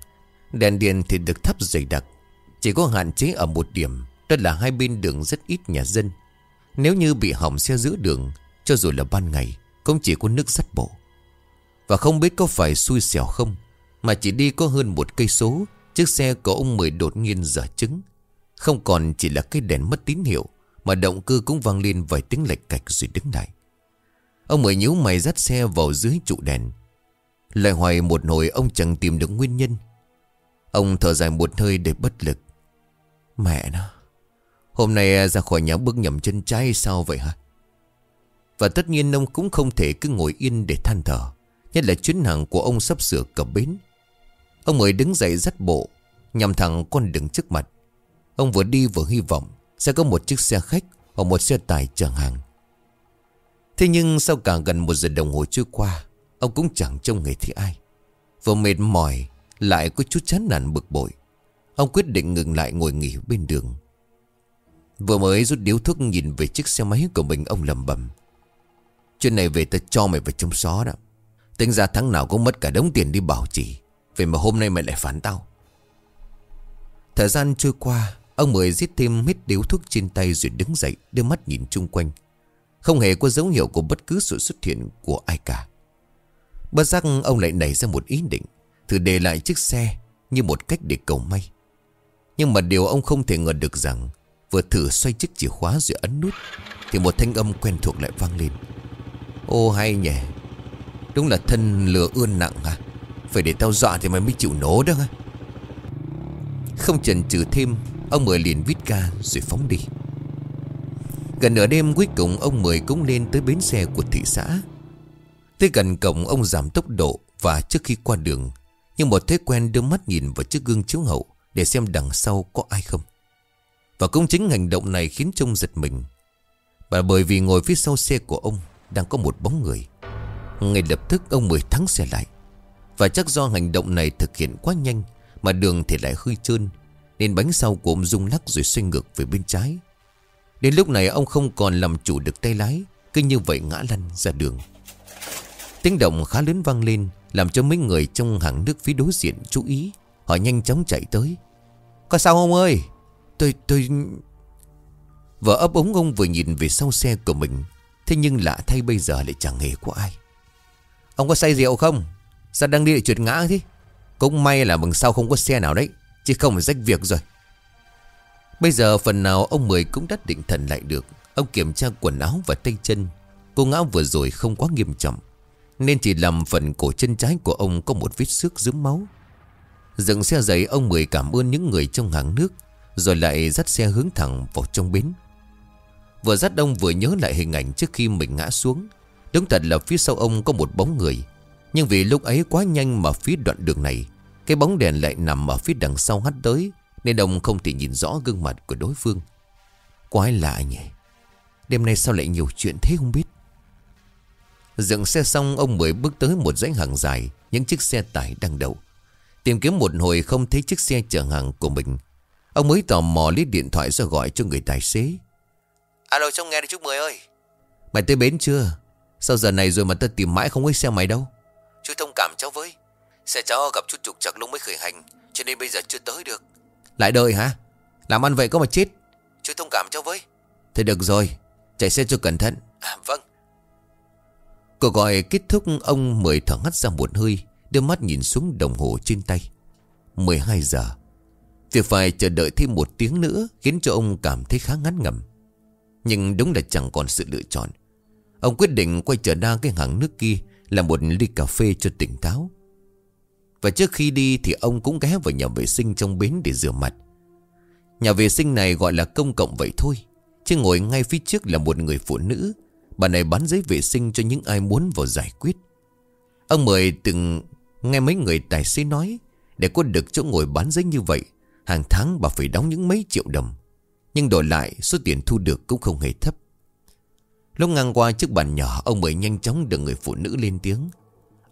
Speaker 1: Đèn điện thì được thắp dày đặc, Chỉ có hạn chế ở một điểm, Đó là hai bên đường rất ít nhà dân. Nếu như bị hỏng xe giữa đường, Cho dù là ban ngày, Cũng chỉ có nước sắt bộ và không biết có phải xui xẻo không, Mà chỉ đi có hơn một cây số, Chiếc xe của ông Mười đột nhiên dở trứng. Không còn chỉ là cái đèn mất tín hiệu, Mà động cơ cũng vang lên vài tiếng lệch cạch rồi đứng lại. Ông Mười nhíu mày dắt xe vào dưới trụ đèn. Lại hoài một hồi ông chẳng tìm được nguyên nhân. Ông thở dài một hơi để bất lực. Mẹ nó, Hôm nay ra khỏi nhà bước nhầm chân trái sao vậy hả? Và tất nhiên ông cũng không thể cứ ngồi yên để than thở. Nhất là chuyến hàng của ông sắp sửa cập bến. Ông mới đứng dậy dắt bộ, Nhằm thẳng con đường trước mặt. Ông vừa đi vừa hy vọng Sẽ có một chiếc xe khách Hoặc một xe tải chở hàng. Thế nhưng sau cả gần một giờ đồng hồ trôi qua, Ông cũng chẳng trông người thấy ai. Vừa mệt mỏi, Lại có chút chán nản bực bội. Ông quyết định ngừng lại ngồi nghỉ bên đường. Vừa mới rút điếu thuốc nhìn về chiếc xe máy của mình, Ông lầm bầm Chuyện này về ta cho mày vào trong xó đó. Tính ra tháng nào cũng mất cả đống tiền đi bảo trì. Vậy mà hôm nay mày lại phản tao. Thời gian trôi qua, Ông Mười giết thêm hít điếu thuốc trên tay Rồi đứng dậy, đưa mắt nhìn chung quanh. Không hề có dấu hiệu của bất cứ sự xuất hiện của ai cả. Bất giác ông lại nảy ra một ý định, Thử để lại chiếc xe Như một cách để cầu may. Nhưng mà điều ông không thể ngờ được rằng, Vừa thử xoay chiếc chìa khóa rồi ấn nút, Thì một thanh âm quen thuộc lại vang lên. Ô hay nhỉ Đúng là thân lừa ươn nặng à Phải để tao dọa thì mày mới chịu nổ đó à Không chần chừ thêm, Ông Mười liền vít ga rồi phóng đi. Gần nửa đêm cuối cùng, ông Mười cũng lên tới bến xe của thị xã. Tới gần cổng, ông giảm tốc độ Và trước khi qua đường, Nhưng một thói quen đưa mắt nhìn vào chiếc gương chiếu hậu Để xem đằng sau có ai không. Và cũng chính hành động này khiến trông giật mình. Và bởi vì ngồi phía sau xe của ông Đang có một bóng người ngay lập tức ông Mười thắng xe lại. Và chắc do hành động này thực hiện quá nhanh Mà đường thì lại hơi trơn, Nên bánh sau của ông rung lắc rồi xoay ngược về bên trái. Đến lúc này ông không còn làm chủ được tay lái, Cứ như vậy ngã lăn ra đường. Tiếng động khá lớn vang lên, Làm cho mấy người trong hàng nước phía đối diện chú ý. Họ nhanh chóng chạy tới. Có sao ông ơi? Tôi tôi Vợ ấp ống ông vừa nhìn về sau xe của mình, Thế nhưng lạ thay bây giờ lại chẳng hề có ai. Ông có say rượu không? Sao đang đi để trượt ngã thế? Cũng may là mừng sau không có xe nào đấy, Chứ không phải rách việc rồi. Bây giờ phần nào ông Mười cũng đã định thần lại được. Ông kiểm tra quần áo và tay chân. Cô ngã vừa rồi không quá nghiêm trọng, Nên chỉ làm phần cổ chân trái của ông có một vết xước dướng máu. Dựng xe giấy ông Mười cảm ơn những người trong hàng nước, Rồi lại dắt xe hướng thẳng vào trong bến. Vừa dắt ông vừa nhớ lại hình ảnh trước khi mình ngã xuống. Đúng thật là phía sau ông có một bóng người. Nhưng vì lúc ấy quá nhanh mà phía đoạn đường này Cái bóng đèn lại nằm ở phía đằng sau hắt tới Nên ông không thể nhìn rõ gương mặt của đối phương. Quái lạ nhỉ. Đêm nay sao lại nhiều chuyện thế không biết? Dựng xe xong ông mới bước tới một dãy hàng dài Những chiếc xe tải đang đậu. Tìm kiếm một hồi không thấy chiếc xe chở hàng của mình. Ông mới tò mò lấy điện thoại ra gọi cho người tài xế. Alo trông nghe đi chú Mười ơi. Mày tới bến chưa Sao giờ này rồi mà ta tìm mãi không thấy xe mày đâu? Chú thông cảm cháu với. Xe cháu gặp chút trục chặt lúc mới khởi hành Cho nên bây giờ chưa tới được. Lại đợi hả? Làm ăn vậy có mà chết. Chú thông cảm cháu với. Thế được rồi Chạy xe cho cẩn thận. À, Vâng. Cuộc gọi kết thúc ông mời thở hắt ra một hơi Đưa mắt nhìn xuống đồng hồ trên tay. 12 giờ. Việc phải chờ đợi thêm một tiếng nữa Khiến cho ông cảm thấy khá ngắn ngầm. Nhưng đúng là chẳng còn sự lựa chọn Ông quyết định quay trở ra cái hàng nước kia Làm một ly cà phê cho tỉnh táo. Và trước khi đi Thì ông cũng ghé vào nhà vệ sinh trong bến để rửa mặt. Nhà vệ sinh này gọi là công cộng vậy thôi, Chứ ngồi ngay phía trước là một người phụ nữ. Bà này bán giấy vệ sinh cho những ai muốn vào giải quyết. Ông mời từng nghe mấy người tài xế nói, Để có được chỗ ngồi bán giấy như vậy, Hàng tháng bà phải đóng những mấy triệu đồng. Nhưng đổi lại, số tiền thu được cũng không hề thấp. Lúc ngang qua chiếc bàn nhỏ, Ông mười nhanh chóng được người phụ nữ lên tiếng.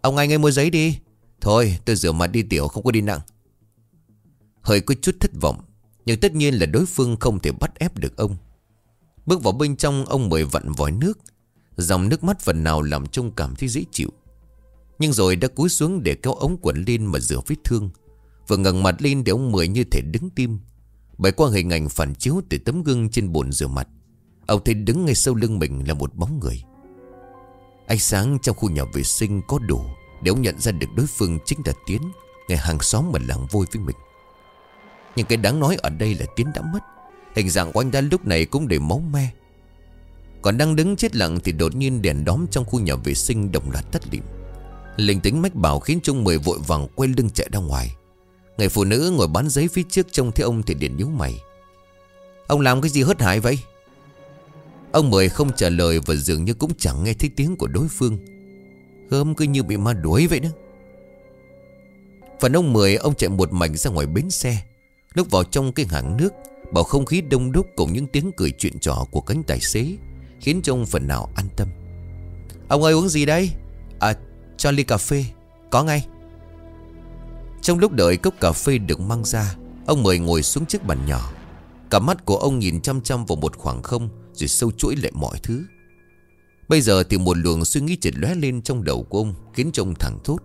Speaker 1: Ông anh ơi, mua giấy đi. Thôi, tôi rửa mặt đi, tiểu, không có đi nặng. Hơi có chút thất vọng, Nhưng tất nhiên là đối phương không thể bắt ép được ông. Bước vào bên trong, ông mười vặn vòi nước. Dòng nước mắt phần nào làm trông cảm thấy dễ chịu. Nhưng rồi đã cúi xuống để kéo ống quần lên mà rửa vết thương. Vừa ngẩng mặt lên để ông Mười như thể đứng tim. Bởi qua hình ảnh phản chiếu từ tấm gương trên bồn rửa mặt Ông thấy đứng ngay sau lưng mình là một bóng người. Ánh sáng trong khu nhà vệ sinh có đủ Để ông nhận ra được đối phương chính là Tiến Ngày hàng xóm mà làng vui với mình. Nhưng cái đáng nói ở đây là Tiến đã mất. Hình dạng của anh ta lúc này cũng để máu me. Còn đang đứng chết lặng Thì đột nhiên đèn đóm trong khu nhà vệ sinh Đồng loạt tắt lịm. Linh tính mách bảo khiến Trung Mười vội vàng quay lưng chạy ra ngoài. Người phụ nữ ngồi bán giấy phía trước Trông thấy ông thì điện nhíu mày. Ông làm cái gì hớt hại vậy? Ông Mười không trả lời Và dường như cũng chẳng nghe thấy tiếng của đối phương. Gớm cứ như bị ma đuổi vậy đó. Phần ông Mười ông chạy một mảnh ra ngoài bến xe. Lúc vào trong cái hàng nước, Bầu không khí đông đúc cùng những tiếng cười chuyện trò của cánh tài xế Khiến cho ông phần nào an tâm. Ông ơi, uống gì đây? À cho ly cà phê, Có ngay. Trong lúc đợi cốc cà phê được mang ra, Ông mười ngồi xuống chiếc bàn nhỏ. Cả mắt của ông nhìn chăm chăm vào một khoảng không rồi sâu chuỗi lại mọi thứ. Bây giờ thì một luồng suy nghĩ chợt lóe lên trong đầu của ông, Khiến cho ông thẳng thốt.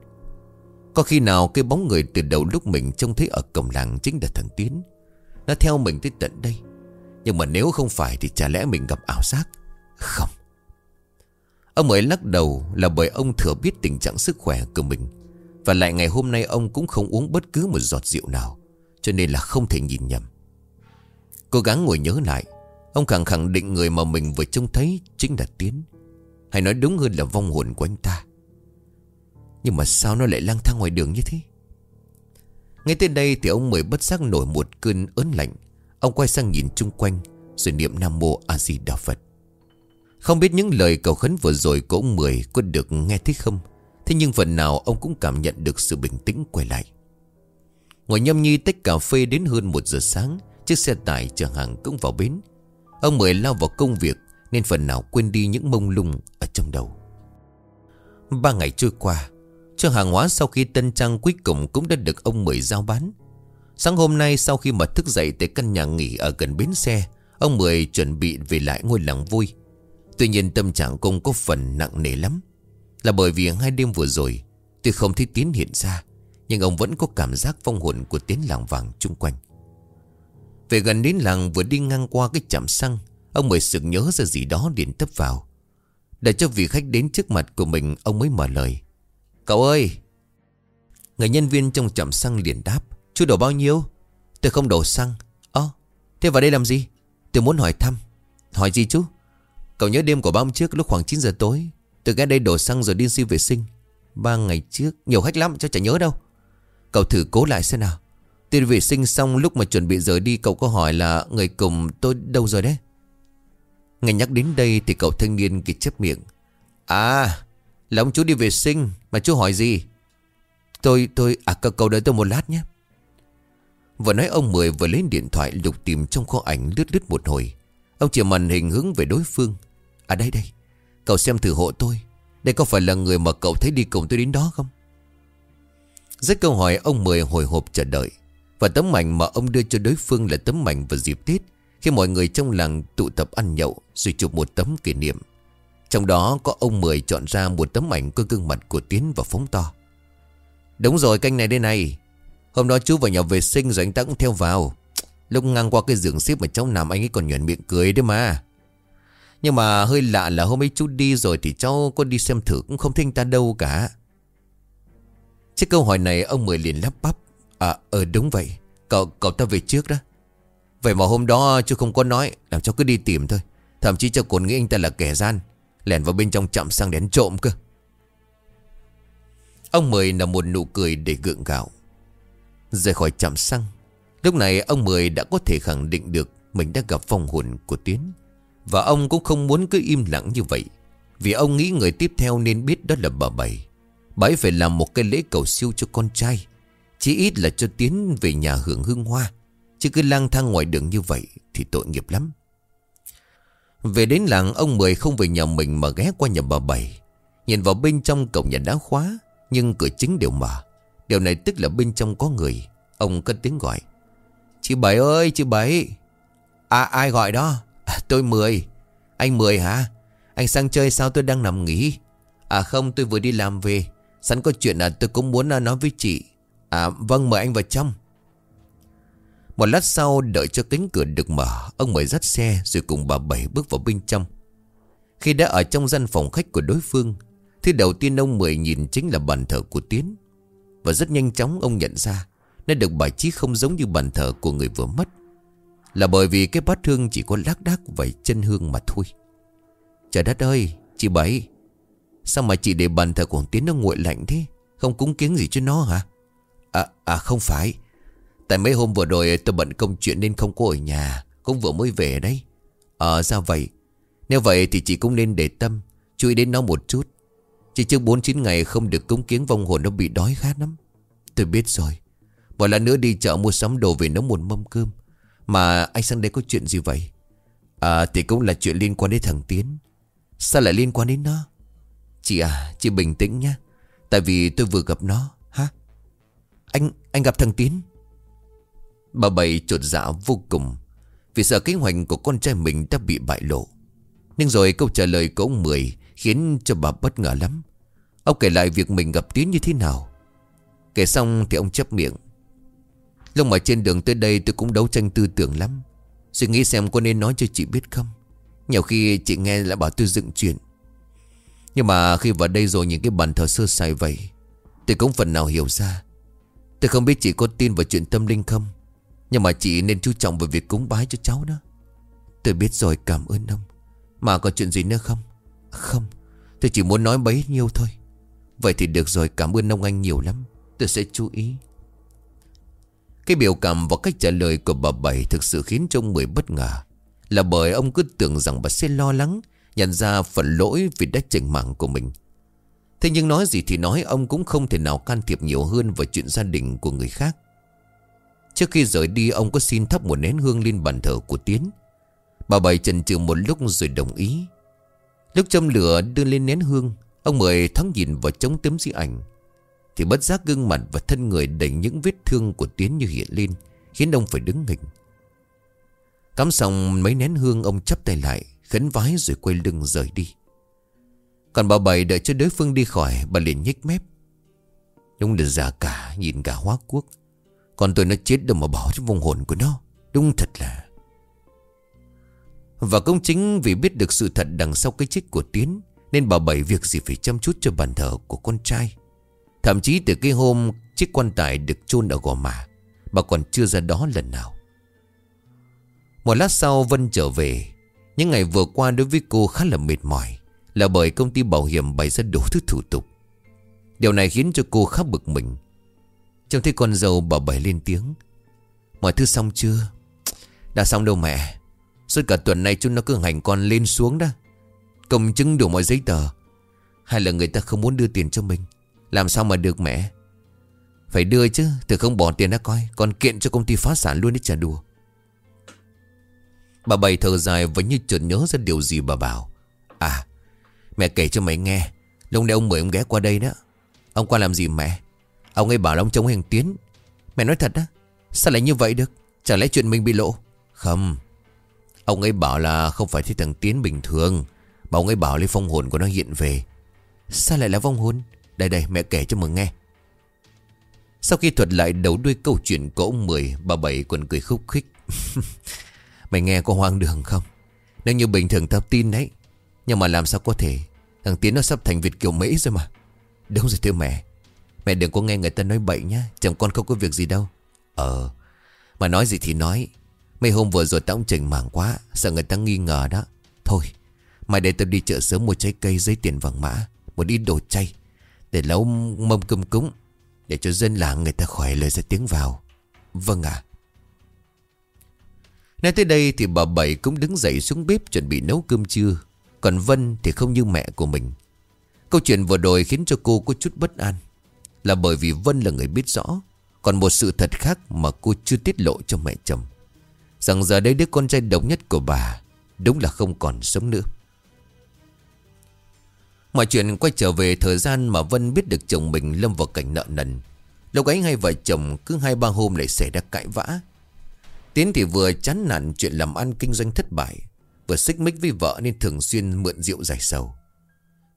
Speaker 1: Có khi nào cái bóng người từ đầu lúc mình trông thấy ở cổng làng chính là thằng Tiến? Nó theo mình tới tận đây. Nhưng mà nếu không phải thì chả lẽ mình gặp ảo giác? Không. Ông ấy lắc đầu là bởi ông thừa biết tình trạng sức khỏe của mình. Và lại ngày hôm nay ông cũng không uống bất cứ một giọt rượu nào, Cho nên là không thể nhìn nhầm. Cố gắng ngồi nhớ lại Ông càng khẳng định người mà mình vừa trông thấy chính là Tiến. Hay nói đúng hơn là vong hồn của anh ta. Nhưng mà sao nó lại lang thang ngoài đường như thế? Ngay tới đây thì ông mới bất giác nổi một cơn ớn lạnh. Ông quay sang nhìn chung quanh, Rồi niệm Nam Mô A Di Đà Phật. Không biết những lời cầu khấn vừa rồi của ông Mười có được nghe thích không? Thế nhưng phần nào ông cũng cảm nhận được sự bình tĩnh quay lại. Ngồi nhâm nhi tách cà phê đến hơn một giờ sáng, Chiếc xe tải chở hàng cũng vào bến. Ông Mười lao vào công việc, Nên phần nào quên đi những mông lung ở trong đầu. Ba ngày trôi qua, cho hàng hóa sau khi tân trang cuối cùng cũng đã được ông Mười giao bán. Sáng hôm nay sau khi mà thức dậy tại căn nhà nghỉ ở gần bến xe, Ông Mười chuẩn bị về lại ngôi làng vui. Tuy nhiên tâm trạng cũng có phần nặng nề lắm. Là bởi vì hai đêm vừa rồi, Tuy không thấy Tiến hiện ra, Nhưng ông vẫn có cảm giác vong hồn của Tiến làng vàng chung quanh. Về gần đến làng vừa đi ngang qua cái chạm xăng, Ông mới sực nhớ ra gì đó điện tấp vào. Để cho vị khách đến trước mặt của mình, Ông mới mở lời. Cậu ơi! Người nhân viên trong chạm xăng liền đáp. Chú đổ bao nhiêu? Tôi không đổ xăng. Ơ, thế vào đây làm gì? Tôi muốn hỏi thăm. Hỏi gì chú? Cậu nhớ đêm của ba hôm trước lúc khoảng 9 giờ tối, Tôi ghé đây đổ xăng rồi đi siêu vệ sinh. Ba ngày trước, Nhiều khách lắm, cháu chả nhớ đâu. Cậu thử cố lại xem nào. Tiền vệ sinh xong lúc mà chuẩn bị rời đi Cậu có hỏi là người cùng tôi đâu rồi đấy? Nghe nhắc đến đây Thì cậu thanh niên kịp chép miệng. À là ông chú đi vệ sinh Mà chú hỏi gì? Tôi tôi à cậu, cậu đợi tôi một lát nhé. Vừa nói ông Mười vừa lấy điện thoại lục tìm trong kho ảnh lướt lướt một hồi. Ông chỉ màn hình hướng về đối phương. À đây đây Cậu xem thử hộ tôi. Đây có phải là người mà cậu thấy đi cùng tôi đến đó không? Rất câu hỏi ông Mười hồi hộp chờ đợi. Và tấm ảnh mà ông đưa cho đối phương là tấm ảnh vào dịp Tết, Khi mọi người trong làng tụ tập ăn nhậu Rồi chụp một tấm kỷ niệm. Trong đó có ông Mười chọn ra một tấm ảnh có gương mặt của Tiến và phóng to. Đúng rồi, canh này đây này. Hôm đó chú vào nhà vệ sinh rồi anh ta cũng theo vào. Lúc ngang qua cái giường xếp mà cháu nằm, anh ấy còn nhuận miệng cười đấy mà. Nhưng mà hơi lạ là hôm ấy chú đi rồi thì cháu có đi xem thử cũng không thấy anh ta đâu cả. Trước câu hỏi này, ông Mười liền lắp bắp. À ờ đúng vậy. Cậu cậu ta về trước đó. Vậy mà hôm đó chú không có nói, Làm cho cứ đi tìm thôi. Thậm chí cho còn nghĩ anh ta là kẻ gian Lèn vào bên trong chạm sang đến trộm cơ. Ông Mười là một nụ cười để gượng gạo. Rời khỏi chạm xăng Lúc này ông Mười đã có thể khẳng định được Mình đã gặp phong hồn của Tiến. Và ông cũng không muốn cứ im lặng như vậy, Vì ông nghĩ người tiếp theo nên biết đó là bà Bảy. Bà ấy phải làm một cái lễ cầu siêu cho con trai. Chỉ ít là cho Tiến về nhà hưởng hương hoa. Chứ cứ lang thang ngoài đường như vậy Thì tội nghiệp lắm. Về đến làng ông Mười không về nhà mình Mà ghé qua nhà bà Bảy. Nhìn vào bên trong cổng nhà đá khóa Nhưng cửa chính đều mở. Điều này tức là bên trong có người. Ông cất tiếng gọi. Chị Bảy ơi chị Bảy. À ai gọi đó? À, Tôi Mười. Anh Mười hả? Anh sang chơi sao tôi đang nằm nghỉ? À không tôi vừa đi làm về. Sẵn có chuyện là tôi cũng muốn à, nói với chị. À vâng mời anh vào trong. Một lát sau, đợi cho cánh cửa được mở, Ông mời dắt xe rồi cùng bà Bảy bước vào bên trong. Khi đã ở trong gian phòng khách của đối phương Thứ đầu tiên ông Mười nhìn chính là bàn thờ của Tiến. Và rất nhanh chóng ông nhận ra Nó được bài trí không giống như bàn thờ của người vừa mất. Là bởi vì cái bát hương chỉ có lác đác vài chân hương mà thôi. Trời đất ơi, Chị Bảy, Sao mà chị để bàn thờ của Tiến nó nguội lạnh thế? Không cúng kiến gì cho nó hả? À, à không phải. Tại mấy hôm vừa rồi tôi bận công chuyện nên không có ở nhà Cũng vừa mới về đấy. Ờ à, sao vậy? Nếu vậy thì chị cũng nên để tâm Chú ý đến nó một chút. Chỉ trước 49 ngày không được cúng kiến vong hồn nó bị đói khát lắm. Tôi biết rồi. Bỏ lần nữa đi chợ mua sắm đồ về nấu một mâm cơm. Mà anh sang đây có chuyện gì vậy? À thì cũng là chuyện liên quan đến thằng Tiến. Sao lại liên quan đến nó? Chị à chị bình tĩnh nhé. Tại vì tôi vừa gặp nó. Anh anh gặp thằng Tiến Bà Bảy trột dạ vô cùng, Vì sợ kế hoạch của con trai mình đã bị bại lộ. Nhưng rồi câu trả lời của ông Mười Khiến cho bà bất ngờ lắm. Ông kể lại việc mình gặp Tiến như thế nào. Kể xong thì ông chấp miệng. Lúc mà trên đường tới đây tôi cũng đấu tranh tư tưởng lắm. Suy nghĩ xem có nên nói cho chị biết không. Nhiều khi chị nghe lại bảo tôi dựng chuyện. Nhưng mà khi vào đây rồi những cái bàn thờ sơ sài vậy, Tôi cũng phần nào hiểu ra. Tôi không biết chị có tin vào chuyện tâm linh không. Nhưng mà chị nên chú trọng vào việc cúng bái cho cháu đó. Tôi biết rồi, cảm ơn ông. Mà còn chuyện gì nữa không? Không, Tôi chỉ muốn nói bấy nhiêu thôi. Vậy thì được rồi, cảm ơn ông anh nhiều lắm. Tôi sẽ chú ý. Cái biểu cảm và cách trả lời của bà Bảy Thực sự khiến cho ông Mười bất ngờ. Là bởi ông cứ tưởng rằng bà sẽ lo lắng, Nhận ra phần lỗi vì đã chỉnh mạng của mình. Thế nhưng nói gì thì nói, Ông cũng không thể nào can thiệp nhiều hơn Vào chuyện gia đình của người khác. Trước khi rời đi, ông có xin thắp một nén hương lên bàn thờ của Tiến. Bà Bảy chần chừ một lúc rồi đồng ý. Lúc châm lửa đưa lên nén hương, Ông mời thắng nhìn vào trống tấm di ảnh. Thì bất giác gương mặt và thân người đầy những vết thương của Tiến như hiện lên, Khiến ông phải đứng hình Cắm xong mấy nén hương, ông chắp tay lại, Khấn vái rồi quay lưng rời đi. Còn bà Bảy đợi cho đối phương đi khỏi, Bà liền nhích mép. Đúng là già cả, nhìn cả hóa quốc. Còn tôi nó chết đâu mà bỏ cho vong hồn của nó. Đúng thật là. Và công chính vì biết được sự thật đằng sau cái chết của Tiến, Nên bà Bảy việc gì phải chăm chút cho bàn thờ của con trai. Thậm chí từ cái hôm chiếc quan tài được chôn ở gò mả Bà còn chưa ra đó lần nào. Một lát sau Vân trở về. Những ngày vừa qua đối với cô khá là mệt mỏi. Là bởi công ty bảo hiểm bày ra đủ thứ thủ tục. Điều này khiến cho cô khá bực mình. Trông thấy con dâu bà Bảy lên tiếng, Mọi thứ xong chưa? Đã xong đâu mẹ. Suốt cả tuần nay chúng nó cứ hành con lên xuống đó. Công chứng đủ mọi giấy tờ. Hay là người ta không muốn đưa tiền cho mình? Làm sao mà được mẹ? Phải đưa chứ Từ không bỏ tiền đã coi. Còn kiện cho công ty phá sản luôn để trả đùa. Bà Bảy thở dài và như chợt nhớ ra điều gì bà bảo. À Mẹ kể cho mày nghe. Lúc nãy ông mời ông ghé qua đây đó. Ông qua làm gì mẹ? Ông ấy bảo là ông chống hành tiến. Mẹ nói thật á Sao lại như vậy được? Chẳng lẽ chuyện mình bị lộ? Không. Ông ấy bảo là không phải thấy thằng Tiến bình thường, Mà ông ấy bảo lấy phong hồn của nó hiện về. Sao lại là vong hồn? Đây đây, mẹ kể cho mừng nghe. Sau khi thuật lại đầu đuôi câu chuyện của ông Mười, Bà Bảy còn cười khúc khích. *laughs* Mày nghe có hoang đường không? Nếu như bình thường tao tin đấy nhưng mà làm sao có thể? Thằng Tiến nó sắp thành Việt Kiều Mỹ rồi mà. Đúng rồi thưa mẹ. Mẹ đừng có nghe người ta nói bậy nhá. Chồng con không có việc gì đâu. Ờ Mà nói gì thì nói. Mấy hôm vừa rồi tao cũng chỉnh mảng quá, Sợ người ta nghi ngờ đó. Thôi, Mai để tao đi chợ sớm mua trái cây giấy tiền vàng mã Một ít đồ chay, Để nấu mâm cơm cúng, Để cho dân làng người ta khỏe lời ra tiếng vào. Vâng ạ. Nói tới đây thì bà Bảy cũng đứng dậy xuống bếp chuẩn bị nấu cơm trưa. Còn Vân thì không như mẹ của mình. Câu chuyện vừa rồi khiến cho cô có chút bất an. Là bởi vì Vân là người biết rõ, Còn một sự thật khác mà cô chưa tiết lộ cho mẹ chồng. Rằng giờ đây đứa con trai độc nhất của bà Đúng là không còn sống nữa. Mọi chuyện quay trở về thời gian mà Vân biết được chồng mình lâm vào cảnh nợ nần. Lúc ấy hai vợ chồng cứ hai ba hôm lại xảy ra cãi vã. Tiến thì vừa chán nản chuyện làm ăn kinh doanh thất bại Vừa xích mích với vợ nên thường xuyên mượn rượu giải sầu.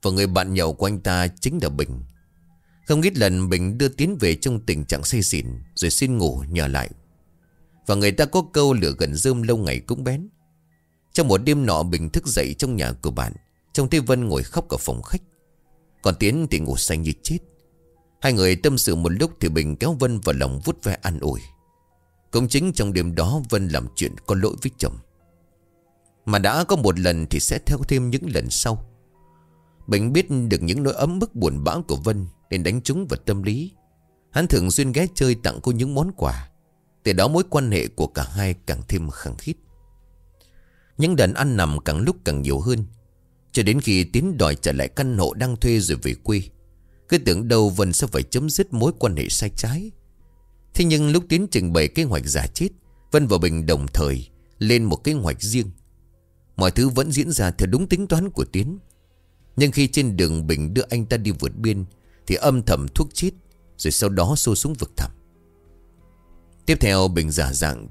Speaker 1: Và người bạn nhậu của anh ta chính là Bình. Không ít lần Bình đưa Tiến về trong tình trạng say xỉn, Rồi xin ngủ nhờ lại. Và người ta có câu lửa gần rơm lâu ngày cũng bén. Trong một đêm nọ, Bình thức dậy trong nhà của bạn. Trông thấy Vân ngồi khóc ở phòng khách. Còn Tiến thì ngủ say như chết. Hai người tâm sự một lúc thì Bình kéo Vân vào lòng vút ve an ủi. Cũng chính trong đêm đó, Vân làm chuyện có lỗi với chồng. Mà đã có một lần thì sẽ theo thêm những lần sau. Bình biết được những nỗi ấm bức buồn bã của Vân Nên đánh trúng vào tâm lý. Hắn thường xuyên ghé chơi tặng cô những món quà. Từ đó mối quan hệ của cả hai càng thêm khăng khít. Những đàn ăn nằm càng lúc càng nhiều hơn. Cho đến khi Tiến đòi trả lại căn hộ đang thuê rồi về quê, Cứ tưởng đâu Vân sẽ phải chấm dứt mối quan hệ sai trái. Thế nhưng lúc Tiến trình bày kế hoạch giả chết, Vân và Bình đồng thời Lên một kế hoạch riêng. Mọi thứ vẫn diễn ra theo đúng tính toán của Tiến. Nhưng khi trên đường Bình đưa anh ta đi vượt biên, Thì âm thầm thuốc chít, Rồi sau đó xô xuống vực thẳm. Tiếp theo, Bình giả dạng,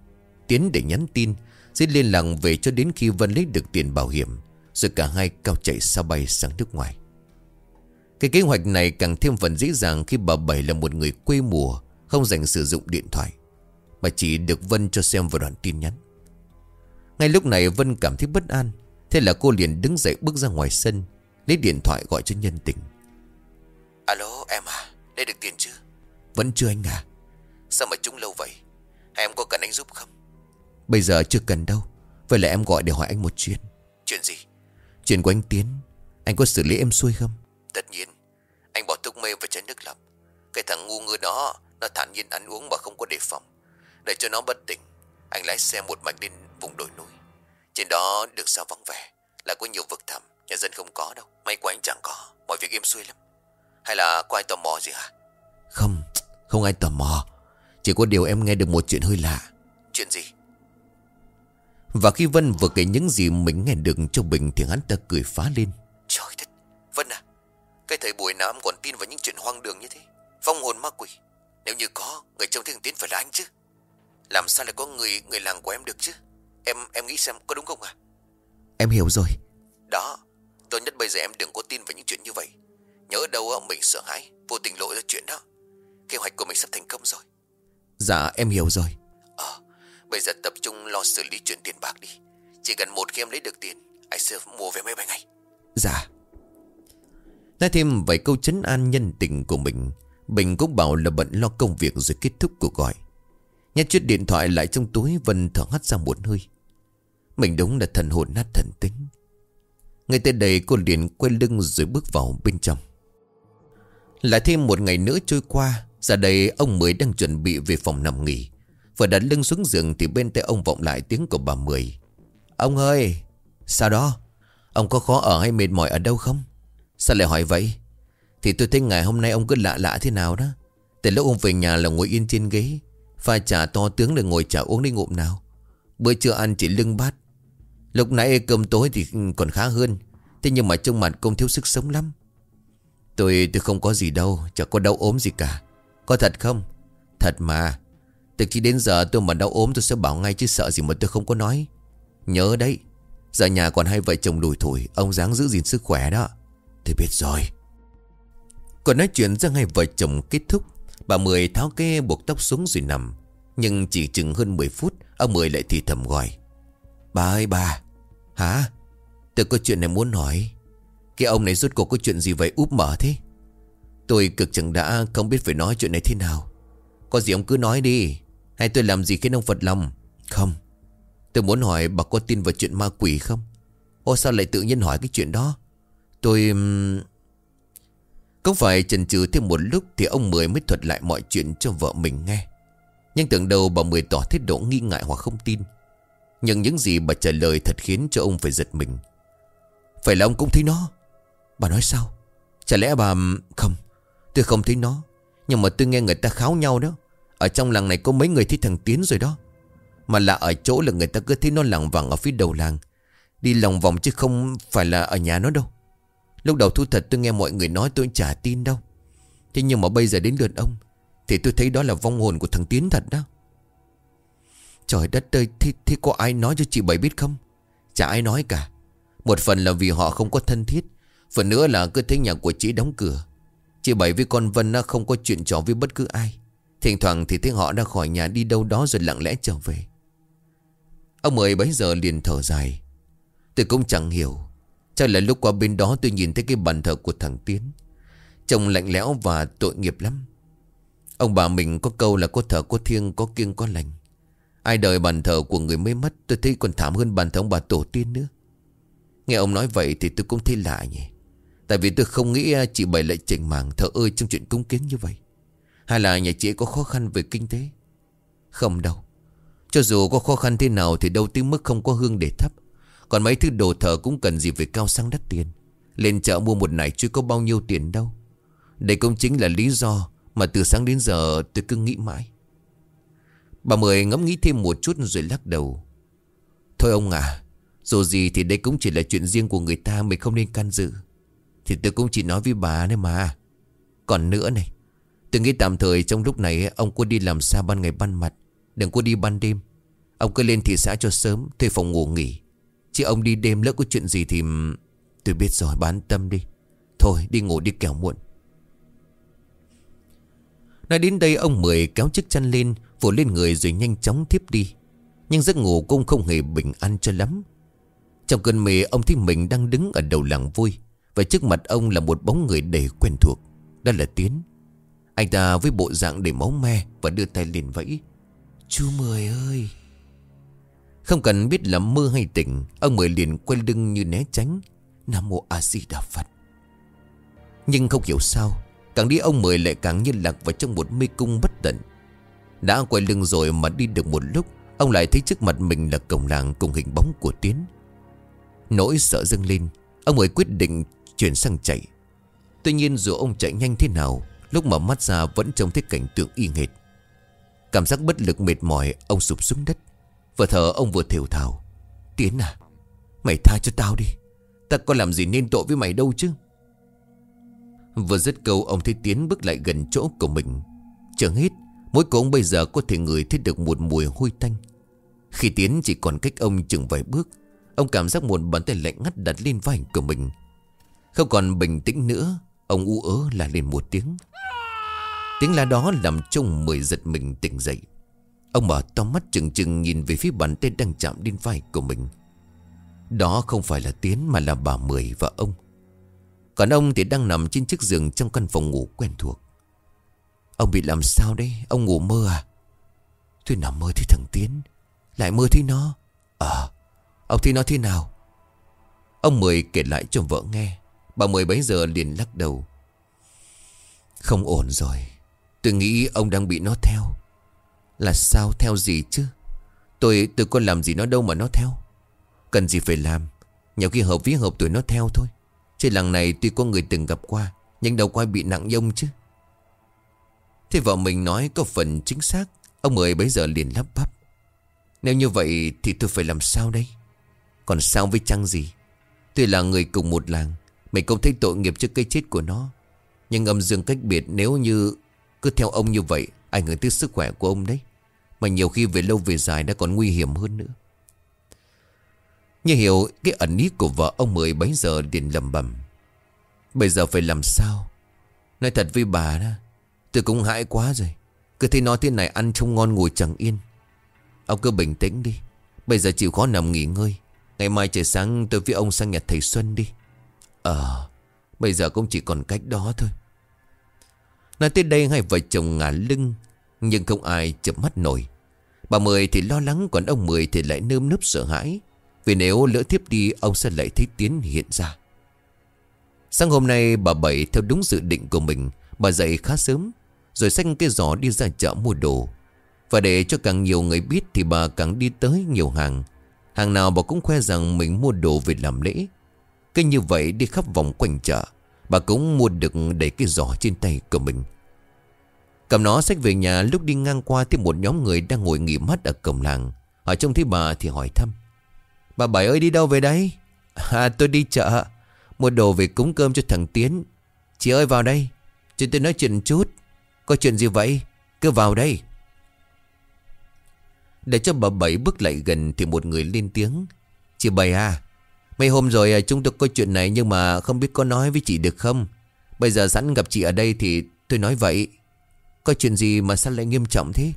Speaker 1: Tiến để nhắn tin Xin liên lạc về cho đến khi Vân lấy được tiền bảo hiểm, Rồi cả hai cao chạy xa bay sang nước ngoài. Cái kế hoạch này càng thêm phần dễ dàng Khi bà Bảy là một người quê mùa, không dành sử dụng điện thoại, Mà chỉ được Vân cho xem vào đoạn tin nhắn. Ngay lúc này Vân cảm thấy bất an. Thế là cô liền đứng dậy bước ra ngoài sân Lấy điện thoại gọi cho nhân tình. Alo em à Lấy được tiền chưa Vẫn chưa anh à. Sao mà chúng lâu vậy? Hay em có cần anh giúp không? Bây giờ chưa cần đâu. Vậy là em gọi để hỏi anh một chuyện. Chuyện gì? Chuyện của anh Tiến. Anh có xử lý em xuôi không? Tất nhiên. Anh bỏ thuốc mê và chén nước lọc. Cái thằng ngu ngơ đó nó thản nhiên ăn uống mà không có đề phòng. Để cho nó bất tỉnh Anh lái xe một mạch lên vùng đồi núi. Trên đó được sao vắng vẻ Là có nhiều vực thẳm Nhà dân không có đâu May quá anh chẳng có Mọi việc êm xuôi lắm. Hay là có ai tò mò gì hả? Không Không ai tò mò Chỉ có điều em nghe được một chuyện hơi lạ. Chuyện gì? Và khi Vân vừa kể những gì mình nghe được cho Bình Thì hắn ta cười phá lên. Trời thật Vân à Cái thời buổi nào em còn tin vào những chuyện hoang đường như thế? Phong hồn ma quỷ nếu như có Người trông thấy thằng Tiến phải là anh chứ. Làm sao lại có người người làng của em được chứ Em em nghĩ xem có đúng không à Em hiểu rồi. Đó Tốt nhất bây giờ em đừng có tin vào những chuyện như vậy. Nhớ đâu mình sợ hãi Vô tình lộ ra chuyện đó. Kế hoạch của mình sắp thành công rồi. Dạ em hiểu rồi. Ờ Bây giờ tập trung lo xử lý chuyện tiền bạc đi. Chỉ cần một khi em lấy được tiền Anh sẽ mua vé máy bay ngay. Dạ. Nói thêm vài câu chấn an nhân tình của mình Bình cũng bảo là bận lo công việc rồi kết thúc cuộc gọi. Nhét chiếc điện thoại lại trong túi Vân thở hắt ra một hơi mình đúng là thần hồn nát thần tính. Ngay tới đây cô liền quay lưng rồi bước vào bên trong. Lại thêm một ngày nữa trôi qua, Giờ đây ông Mười đang chuẩn bị về phòng nằm nghỉ. Vừa đặt lưng xuống giường Thì bên tay ông vọng lại tiếng của bà Mười. Ông ơi, Sao đó? Ông có khó ở hay mệt mỏi ở đâu không? Sao lại hỏi vậy? Thì tôi thấy ngày hôm nay ông cứ lạ lạ thế nào đó. Từ lúc ông về nhà là ngồi yên trên ghế, Pha trà to tướng để ngồi trà uống đi ngụm nào. Bữa trưa ăn chỉ lưng bát Lúc nãy cơm tối thì còn khá hơn. Thế nhưng mà trong mặt công thiếu sức sống lắm. Tôi tôi không có gì đâu Chẳng có đau ốm gì cả. Có thật không? Thật mà. Từ khi đến giờ tôi mà đau ốm tôi sẽ bảo ngay chứ sợ gì mà tôi không có nói. Nhớ đấy. Giờ nhà còn hai vợ chồng đùi thủi Ông dáng giữ gìn sức khỏe đó. Tôi biết rồi. Còn nói chuyện ra hai vợ chồng kết thúc, Bà Mười tháo cái buộc tóc xuống rồi nằm. Nhưng chỉ chừng hơn 10 phút, Ông Mười lại thì thầm gọi. Bà ơi, bà. Hả? Tôi có chuyện này muốn hỏi. Cái ông này rốt cuộc có chuyện gì vậy? Úp mở thế. Tôi cực chẳng đã không biết phải nói chuyện này thế nào. Có gì ông cứ nói đi. Hay tôi làm gì khiến ông phật lòng? Không. Tôi muốn hỏi bà có tin vào chuyện ma quỷ không? Ô, sao lại tự nhiên hỏi cái chuyện đó? Tôi... Không phải chần chừ thêm một lúc Thì ông Mười mới thuật lại mọi chuyện cho vợ mình nghe. Nhưng tưởng đầu bà Mười tỏ thái độ nghi ngại hoặc không tin. Nhưng những gì bà trả lời thật khiến cho ông phải giật mình. Phải là ông cũng thấy nó. Bà nói sao? Chả lẽ bà... Không, Tôi không thấy nó. Nhưng mà tôi nghe người ta kháo nhau đó. Ở trong làng này có mấy người thấy thằng Tiến rồi đó. Mà là ở chỗ là người ta cứ thấy nó lằng vẳng ở phía đầu làng. Đi lòng vòng chứ không phải là ở nhà nó đâu. Lúc đầu thu thật tôi nghe mọi người nói tôi chả tin đâu. Thế nhưng mà bây giờ đến lượt ông, Thì tôi thấy đó là vong hồn của thằng Tiến thật đó. Trời đất ơi thì thì có ai nói cho chị Bảy biết không? Chả ai nói cả. Một phần là vì họ không có thân thiết, Phần nữa là cứ thấy nhà của chị đóng cửa. Chị Bảy với con Vân không có chuyện trò với bất cứ ai. Thỉnh thoảng thì thấy họ ra khỏi nhà đi đâu đó rồi lặng lẽ trở về. Ông Mười bấy giờ liền thở dài. Tôi cũng chẳng hiểu. Chắc là lúc qua bên đó tôi nhìn thấy cái bàn thờ của thằng Tiến. Trông lạnh lẽo và tội nghiệp lắm. Ông bà mình có câu là có thờ có thiêng, có kiêng, có lành. Ai đời bàn thờ của người mới mất, Tôi thấy còn thảm hơn bàn thờ ông bà tổ tiên nữa. Nghe ông nói vậy thì tôi cũng thấy lạ nhỉ. Tại vì tôi không nghĩ à, chị Bảy lại trình màng thờ ơi trong chuyện cúng kiến như vậy. Hay là nhà chị có khó khăn về kinh tế? Không đâu. Cho dù có khó khăn thế nào thì đâu tới mức không có hương để thấp Còn mấy thứ đồ thờ cũng cần gì về cao sang đắt tiền. Lên chợ mua một nải chưa có bao nhiêu tiền đâu. Đây cũng chính là lý do Mà từ sáng đến giờ tôi cứ nghĩ mãi. Bà Mười ngẫm nghĩ thêm một chút rồi lắc đầu. Thôi ông à Dù gì thì đây cũng chỉ là chuyện riêng của người ta, Mình không nên can dự. Thì tôi cũng chỉ nói với bà đấy mà. Còn nữa này, Tôi nghĩ tạm thời trong lúc này, Ông cứ đi làm xa ban ngày ban mặt, Đừng có đi ban đêm. Ông cứ lên thị xã cho sớm, Thuê phòng ngủ nghỉ. Chứ ông đi đêm lỡ có chuyện gì thì Tôi biết rồi, bán tâm đi. Thôi, đi ngủ đi kẻo muộn. Nói đến đây, ông Mười kéo chiếc chăn lên Phủ lên người rồi nhanh chóng thiếp đi. Nhưng giấc ngủ cũng không hề bình an cho lắm. Trong cơn mê, ông thấy mình đang đứng ở đầu làng vui. Và trước mặt ông là một bóng người đầy quen thuộc. Đó là Tiến. Anh ta với bộ dạng đầy máu me Và đưa tay liền vẫy. Chú Mười ơi! Không cần biết là mơ hay tỉnh, Ông Mười liền quay lưng như né tránh. Nam Mô A Di Đà Phật. Nhưng không hiểu sao, Càng đi ông Mười lại càng như lạc vào trong một mê cung bất tận. Đã quay lưng rồi mà đi được một lúc, Ông lại thấy trước mặt mình là cổng làng cùng hình bóng của Tiến. Nỗi sợ dâng lên, Ông ấy quyết định chuyển sang chạy. Tuy nhiên dù ông chạy nhanh thế nào, Lúc mở mắt ra vẫn trông thấy cảnh tượng y nghệt. Cảm giác bất lực mệt mỏi, Ông sụp xuống đất. Vừa thở, ông vừa thều thào. Tiến à Mày tha cho tao đi. Ta có làm gì nên tội với mày đâu chứ? Vừa dứt câu, ông thấy Tiến bước lại gần chỗ của mình. Chẳng hết Mỗi của ông bây giờ có thể ngửi thấy được một mùi hôi tanh. Khi Tiến chỉ còn cách ông chừng vài bước, Ông cảm giác một bàn tay lạnh ngắt đặt lên vai của mình. Không còn bình tĩnh nữa, Ông u ớ là lên một tiếng. Tiếng la đó làm trông mười giật mình tỉnh dậy. Ông mở to mắt chừng chừng nhìn về phía bàn tay đang chạm lên vai của mình. Đó không phải là Tiến mà là bà Mười và ông. Còn ông thì đang nằm trên chiếc giường trong căn phòng ngủ quen thuộc. Ông bị làm sao đấy Ông ngủ mơ à? Tôi nằm mơ thấy thằng Tiến, Lại mơ thấy nó. Ờ Ông thấy nó thế nào? Ông Mười kể lại cho vợ nghe. Bà Mười bấy giờ liền lắc đầu. Không ổn rồi. Tôi nghĩ ông đang bị nó theo. Là sao theo gì chứ? Tôi tôi có làm gì nó đâu mà nó theo. Cần gì phải làm? Nhiều khi hợp với hợp tuổi nó theo thôi. Trên làng này tuy có người từng gặp qua, Nhưng đâu có ai bị nặng nhông chứ. Thế vợ mình nói có phần chính xác. Ông Mười bấy giờ liền lắp bắp. Nếu như vậy thì tôi phải làm sao đây? Còn sao với chăng gì? Tuy là người cùng một làng, Mày không thấy tội nghiệp trước cây chết của nó. Nhưng âm dương cách biệt nếu như Cứ theo ông như vậy, Ảnh hưởng tới sức khỏe của ông đấy. Mà nhiều khi về lâu về dài đã còn nguy hiểm hơn nữa. Như hiểu cái ẩn ý của vợ ông Mười bấy giờ liền lầm bầm Bây giờ phải làm sao? Nói thật với bà đó Tôi cũng hãi quá rồi. Cứ thấy nói thế này, ăn trông ngon ngồi chẳng yên. Ông cứ bình tĩnh đi. Bây giờ chịu khó nằm nghỉ ngơi. Ngày mai trời sáng, tôi với ông sang nhà thầy Xuân đi. Ờ Bây giờ cũng chỉ còn cách đó thôi. Nói tới đây hai vợ chồng ngả lưng, Nhưng không ai chậm mắt nổi. Bà Mười thì lo lắng, Còn ông Mười thì lại nơm nớp sợ hãi. Vì nếu lỡ tiếp đi, Ông sẽ lại thấy Tiến hiện ra. Sáng hôm nay bà Bảy, theo đúng dự định của mình, Bà dậy khá sớm. Rồi xanh cái giỏ đi ra chợ mua đồ. Và để cho càng nhiều người biết Thì bà càng đi tới nhiều hàng. Hàng nào bà cũng khoe rằng mình mua đồ về làm lễ. Cứ như vậy đi khắp vòng quanh chợ, Bà cũng mua được đầy cái giỏ trên tay của mình. Cầm nó xách về nhà, lúc đi ngang qua Thì một nhóm người đang ngồi nghỉ mắt ở cổng làng. Họ trông thấy bà thì hỏi thăm. Bà Bảy ơi, đi đâu về đây? *laughs* À tôi đi chợ. Mua đồ về cúng cơm cho thằng Tiến. Chị ơi, vào đây. Chị tôi nói chuyện chút. Có chuyện gì vậy? Cứ vào đây. Để cho bà Bảy bước lại gần Thì một người lên tiếng. Chị Bảy à Mấy hôm rồi chúng tôi có chuyện này Nhưng mà không biết có nói với chị được không? Bây giờ sẵn gặp chị ở đây thì tôi nói vậy. Có chuyện gì mà sao lại nghiêm trọng thế?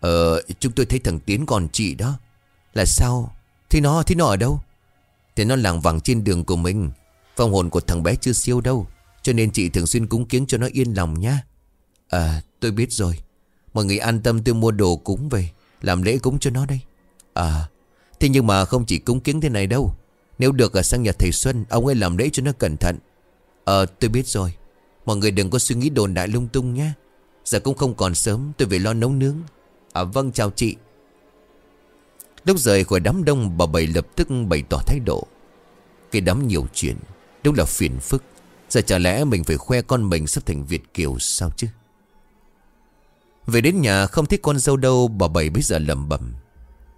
Speaker 1: Ờ chúng tôi thấy thằng Tiến còn chị đó. Là sao? Thì nó thì nó ở đâu? Thì nó làng vàng trên đường của mình. Phong hồn của thằng bé chưa siêu đâu, Cho nên chị thường xuyên cúng kiến cho nó yên lòng nhá. À tôi biết rồi. Mọi người an tâm tôi mua đồ cúng về, Làm lễ cúng cho nó đây. À Thế nhưng mà không chỉ cúng kiến thế này đâu. Nếu được ở sang nhà thầy Xuân, Ông ấy làm lễ cho nó cẩn thận. Ờ tôi biết rồi. Mọi người đừng có suy nghĩ đồn đại lung tung nhé. Giờ cũng không còn sớm, tôi về lo nấu nướng. À vâng chào chị. Lúc rời khỏi đám đông, bà Bảy lập tức bày tỏ thái độ. Cái đám nhiều chuyện, Đúng là phiền phức. Giờ chả lẽ mình phải khoe con mình sắp thành Việt Kiều sao chứ? Về đến nhà không thấy con dâu đâu, Bà Bảy bây giờ lầm bầm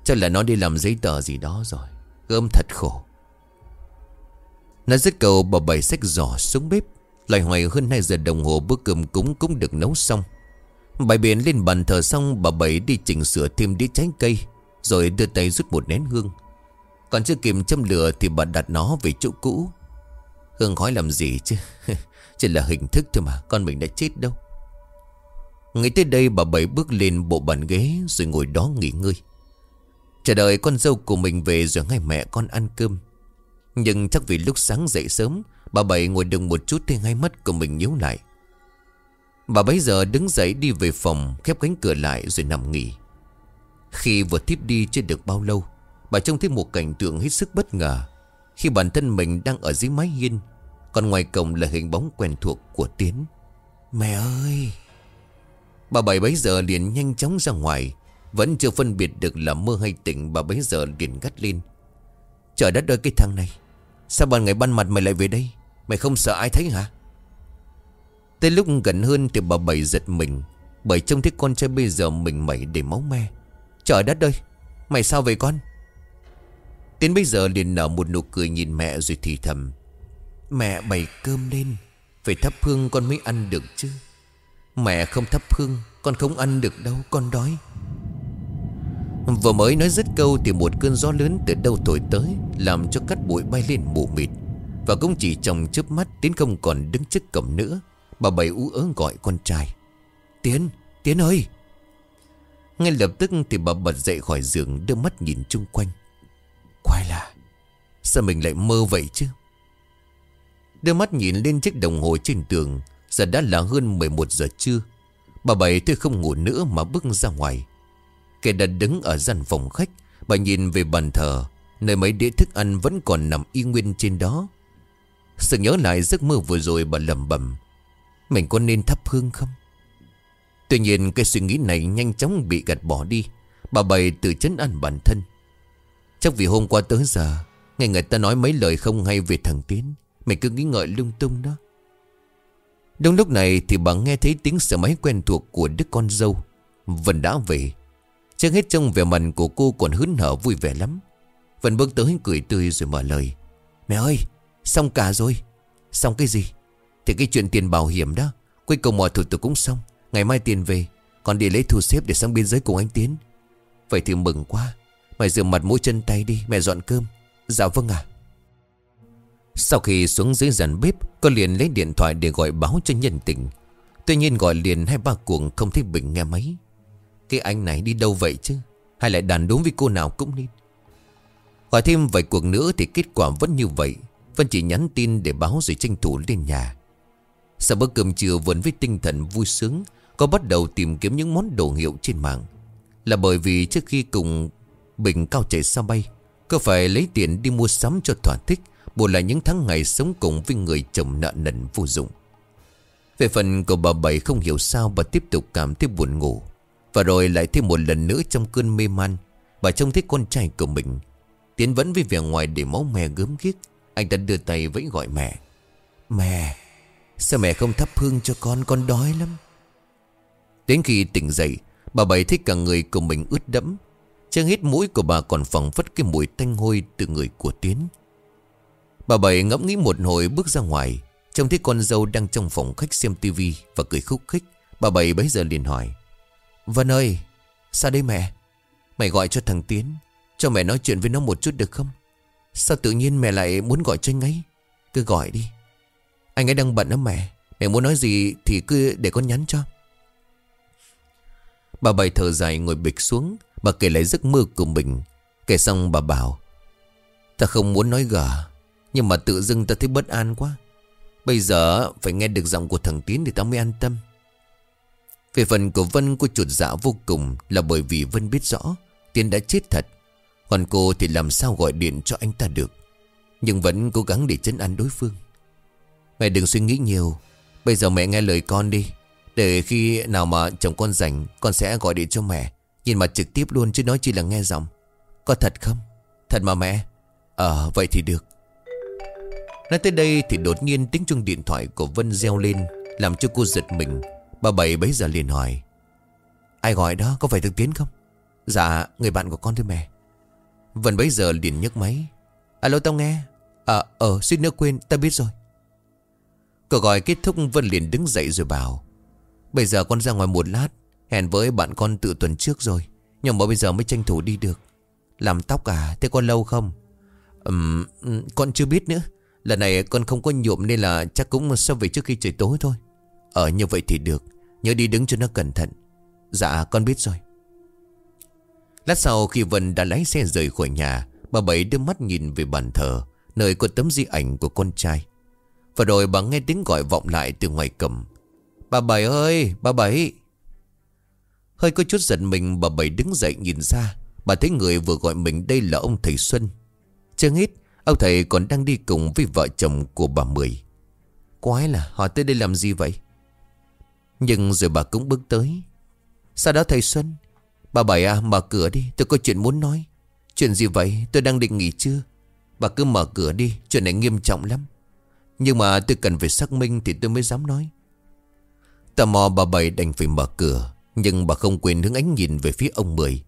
Speaker 1: Chắc là nó đi làm giấy tờ gì đó rồi. Gơm thật khổ. Nó dứt cầu bà Bảy xách giỏ xuống bếp. Lại hoài hơn 2 giờ đồng hồ, bữa cơm cúng cũng được nấu xong. Bài biển lên bàn thờ xong, Bà Bảy đi chỉnh sửa thêm đĩa trái cây, Rồi đưa tay rút một nén hương. Còn chưa kịp châm lửa Thì bà đặt nó về chỗ cũ. Hương khói làm gì chứ? *laughs* Chỉ là hình thức thôi mà, Con mình đã chết đâu. Nghĩ tới đây bà Bảy bước lên bộ bàn ghế Rồi ngồi đó nghỉ ngơi. Chờ đợi con dâu của mình về Rồi ngay mẹ con ăn cơm. Nhưng chắc vì lúc sáng dậy sớm, Bà Bảy ngồi đừng một chút Thì ngay mắt của mình nhíu lại. Bà bấy giờ đứng dậy đi về phòng, Khép cánh cửa lại rồi nằm nghỉ. Khi vừa thiếp đi chưa được bao lâu, Bà trông thấy một cảnh tượng hết sức bất ngờ. Khi bản thân mình đang ở dưới mái hiên, Còn ngoài cổng là hình bóng quen thuộc của Tiến. Mẹ ơi! Bà bảy bấy giờ liền nhanh chóng ra ngoài. Vẫn chưa phân biệt được là mơ hay tỉnh, Bà bấy giờ liền gắt lên. Trời đất ơi, cái thằng này, Sao ban ngày ban mặt mày lại về đây? Mày không sợ ai thấy hả? Tới lúc gần hơn thì bà bảy giật mình, Bởi trông thấy con trai bây giờ mình mẩy để máu me. Trời đất ơi, Mày sao vậy con? Tiến bây giờ liền nở một nụ cười nhìn mẹ rồi thì thầm, Mẹ bày cơm lên, Phải thắp hương con mới ăn được chứ. Mẹ không thắp hương Con không ăn được đâu con đói. Vừa mới nói dứt câu Thì một cơn gió lớn từ đâu thổi tới Làm cho cát bụi bay lên mù mịt. Và cũng chỉ trong chớp mắt Tiến không còn đứng trước cổng nữa. Bà bảy ú ớ gọi con trai. Tiến, Tiến ơi! Ngay lập tức thì bà bật dậy khỏi giường Đưa mắt nhìn chung quanh. Quái lạ Sao mình lại mơ vậy chứ? Đưa mắt nhìn lên chiếc đồng hồ trên tường Giờ đã là hơn 11 giờ trưa. Bà bảy tôi không ngủ nữa mà bước ra ngoài. Kẻ đã đứng ở gian phòng khách, Bà nhìn về bàn thờ, Nơi mấy đĩa thức ăn vẫn còn nằm y nguyên trên đó. Sự nhớ lại giấc mơ vừa rồi bà lầm bầm Mình có nên thắp hương không? Tuy nhiên cái suy nghĩ này nhanh chóng bị gạt bỏ đi, Bà Bảy tự chấn an bản thân. Chắc vì hôm qua tới giờ, Nghe người ta nói mấy lời không hay về thằng Tiến, mình cứ nghĩ ngợi lung tung đó. Đúng lúc này thì bà nghe thấy tiếng xe máy quen thuộc của đứa con dâu. Vân đã về. Trước hết trong vẻ mặt của cô còn hứng hở vui vẻ lắm. Vân bước tới cười tươi rồi mở lời. Mẹ ơi, xong cả rồi. Xong cái gì? Thì cái chuyện tiền bảo hiểm đó, Cuối cùng mọi thủ tục cũng xong. Ngày mai tiền về, Còn đi lấy thu xếp để sang biên giới cùng anh Tiến. Vậy thì mừng quá. Mày rửa mặt mũi chân tay đi, Mẹ dọn cơm. Dạ vâng ạ. Sau khi xuống dưới dàn bếp, Cô liền lấy điện thoại để gọi báo cho nhân tình. Tuy nhiên gọi liền hai ba cuồng không thấy Bình nghe máy. Cái anh này đi đâu vậy chứ? Hay lại đàn đúng với cô nào cũng nên. Gọi thêm vài cuộc nữa thì kết quả vẫn như vậy. Vân chỉ nhắn tin để báo rồi tranh thủ lên nhà. Sau bữa cơm trưa vẫn với tinh thần vui sướng, cô bắt đầu tìm kiếm những món đồ hiệu trên mạng. Là bởi vì trước khi cùng Bình cao chạy xa bay, Cô phải lấy tiền đi mua sắm cho thỏa thích. Bù lại những tháng ngày sống cùng với người chồng nợ nần vô dụng. Về phần của bà Bảy không hiểu sao Bà tiếp tục cảm thấy buồn ngủ. Và rồi lại thêm một lần nữa trong cơn mê man, Bà trông thấy con trai của mình. Tiến vẫn với vẻ ngoài để máu mè gớm ghiếc, Anh ta đưa tay vẫy gọi mẹ. Mẹ, Sao mẹ không thắp hương cho con? Con đói lắm. Đến khi tỉnh dậy, Bà Bảy thấy cả người của mình ướt đẫm. Trang hết mũi của bà còn phẳng phất cái mùi tanh hôi từ người của Tiến. Bà Bảy ngẫm nghĩ một hồi bước ra ngoài, Trông thấy con dâu đang trong phòng khách xem tivi Và cười khúc khích. Bà Bảy bấy giờ liền hỏi, Vân ơi, Sao đây mẹ? Mày gọi cho thằng Tiến, Cho mẹ nói chuyện với nó một chút được không? Sao tự nhiên mẹ lại muốn gọi cho anh ấy? Cứ gọi đi. Anh ấy đang bận đó mẹ Mẹ muốn nói gì thì cứ để con nhắn cho. Bà Bảy thở dài ngồi bịch xuống, Bà kể lại giấc mơ của mình. Kể xong bà bảo, Ta không muốn nói gà nhưng mà tự dưng ta thấy bất an quá. Bây giờ phải nghe được giọng của thằng Tiến Thì ta mới an tâm. Về phần của Vân cô chuột dạ vô cùng Là bởi vì Vân biết rõ Tiến đã chết thật. Còn cô thì làm sao gọi điện cho anh ta được. Nhưng vẫn cố gắng để chấn an đối phương. Mẹ đừng suy nghĩ nhiều. Bây giờ mẹ nghe lời con đi. Để khi nào mà chồng con rảnh, Con sẽ gọi điện cho mẹ. Nhìn mặt trực tiếp luôn chứ nói chỉ là nghe giọng. Có thật không? Thật mà mẹ. Ờ vậy thì được. Nói tới đây thì đột nhiên tiếng chuông điện thoại của Vân reo lên Làm cho cô giật mình. Bà Bảy bấy giờ liền hỏi Ai gọi đó có phải thực tiến không? Dạ người bạn của con thôi mẹ. Vân bấy giờ liền nhấc máy Alo tao nghe. À ờ suýt nữa quên tao biết rồi. Cuộc gọi kết thúc Vân liền đứng dậy rồi bảo Bây giờ con ra ngoài một lát Hẹn với bạn con tự tuần trước rồi Nhưng mà bây giờ mới tranh thủ đi được. Làm tóc à Thế con lâu không? Um, Con chưa biết nữa. Lần này con không có nhuộm nên là chắc cũng sắp về trước khi trời tối thôi. Ở như vậy thì được. Nhớ đi đứng cho nó cẩn thận. Dạ con biết rồi. Lát sau khi Vân đã lái xe rời khỏi nhà, Bà Bảy đưa mắt nhìn về bàn thờ, Nơi có tấm di ảnh của con trai. Và rồi bà nghe tiếng gọi vọng lại từ ngoài cầm Bà Bảy ơi, bà Bảy. Hơi có chút giận mình, bà Bảy đứng dậy nhìn ra. Bà thấy người vừa gọi mình đây là ông thầy Xuân. Chưa hết Ông thầy còn đang đi cùng với vợ chồng của bà Mười. Quái là họ tới đây làm gì vậy? Nhưng rồi bà cũng bước tới. Sau đó thầy Xuân, Bà Bảy à mở cửa đi, tôi có chuyện muốn nói. Chuyện gì vậy? Tôi đang định nghỉ chưa Bà cứ mở cửa đi, Chuyện này nghiêm trọng lắm. Nhưng mà tôi cần phải xác minh thì tôi mới dám nói. Tò mò, bà Bảy đành phải mở cửa, Nhưng bà không quên hướng ánh nhìn về phía ông Mười.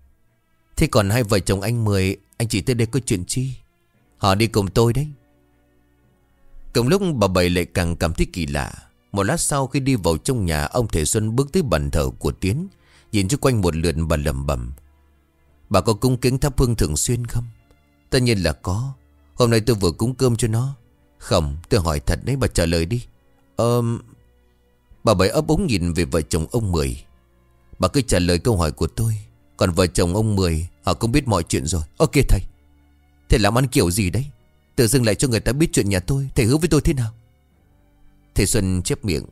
Speaker 1: Thế còn hai vợ chồng anh Mười, Anh chỉ tới đây có chuyện chi? Họ đi cùng tôi đấy. Cùng lúc bà Bảy lại càng cảm thấy kỳ lạ. Một lát sau khi đi vào trong nhà, Ông Thể Xuân bước tới bàn thờ của Tiến, Nhìn chung quanh một lượt bà lầm bầm Bà có cung kính thắp hương thường xuyên không? Tất nhiên là có. Hôm nay tôi vừa cúng cơm cho nó. Không, tôi hỏi thật đấy, bà trả lời đi. Ờ Bà Bảy ấp úng nhìn về vợ chồng ông Mười. Bà cứ trả lời câu hỏi của tôi. Còn vợ chồng ông Mười, Họ cũng biết mọi chuyện rồi. Ok thầy. Thầy làm ăn kiểu gì đấy? Tự dưng lại cho người ta biết chuyện nhà tôi. Thầy hứa với tôi thế nào? Thầy Xuân chép miệng.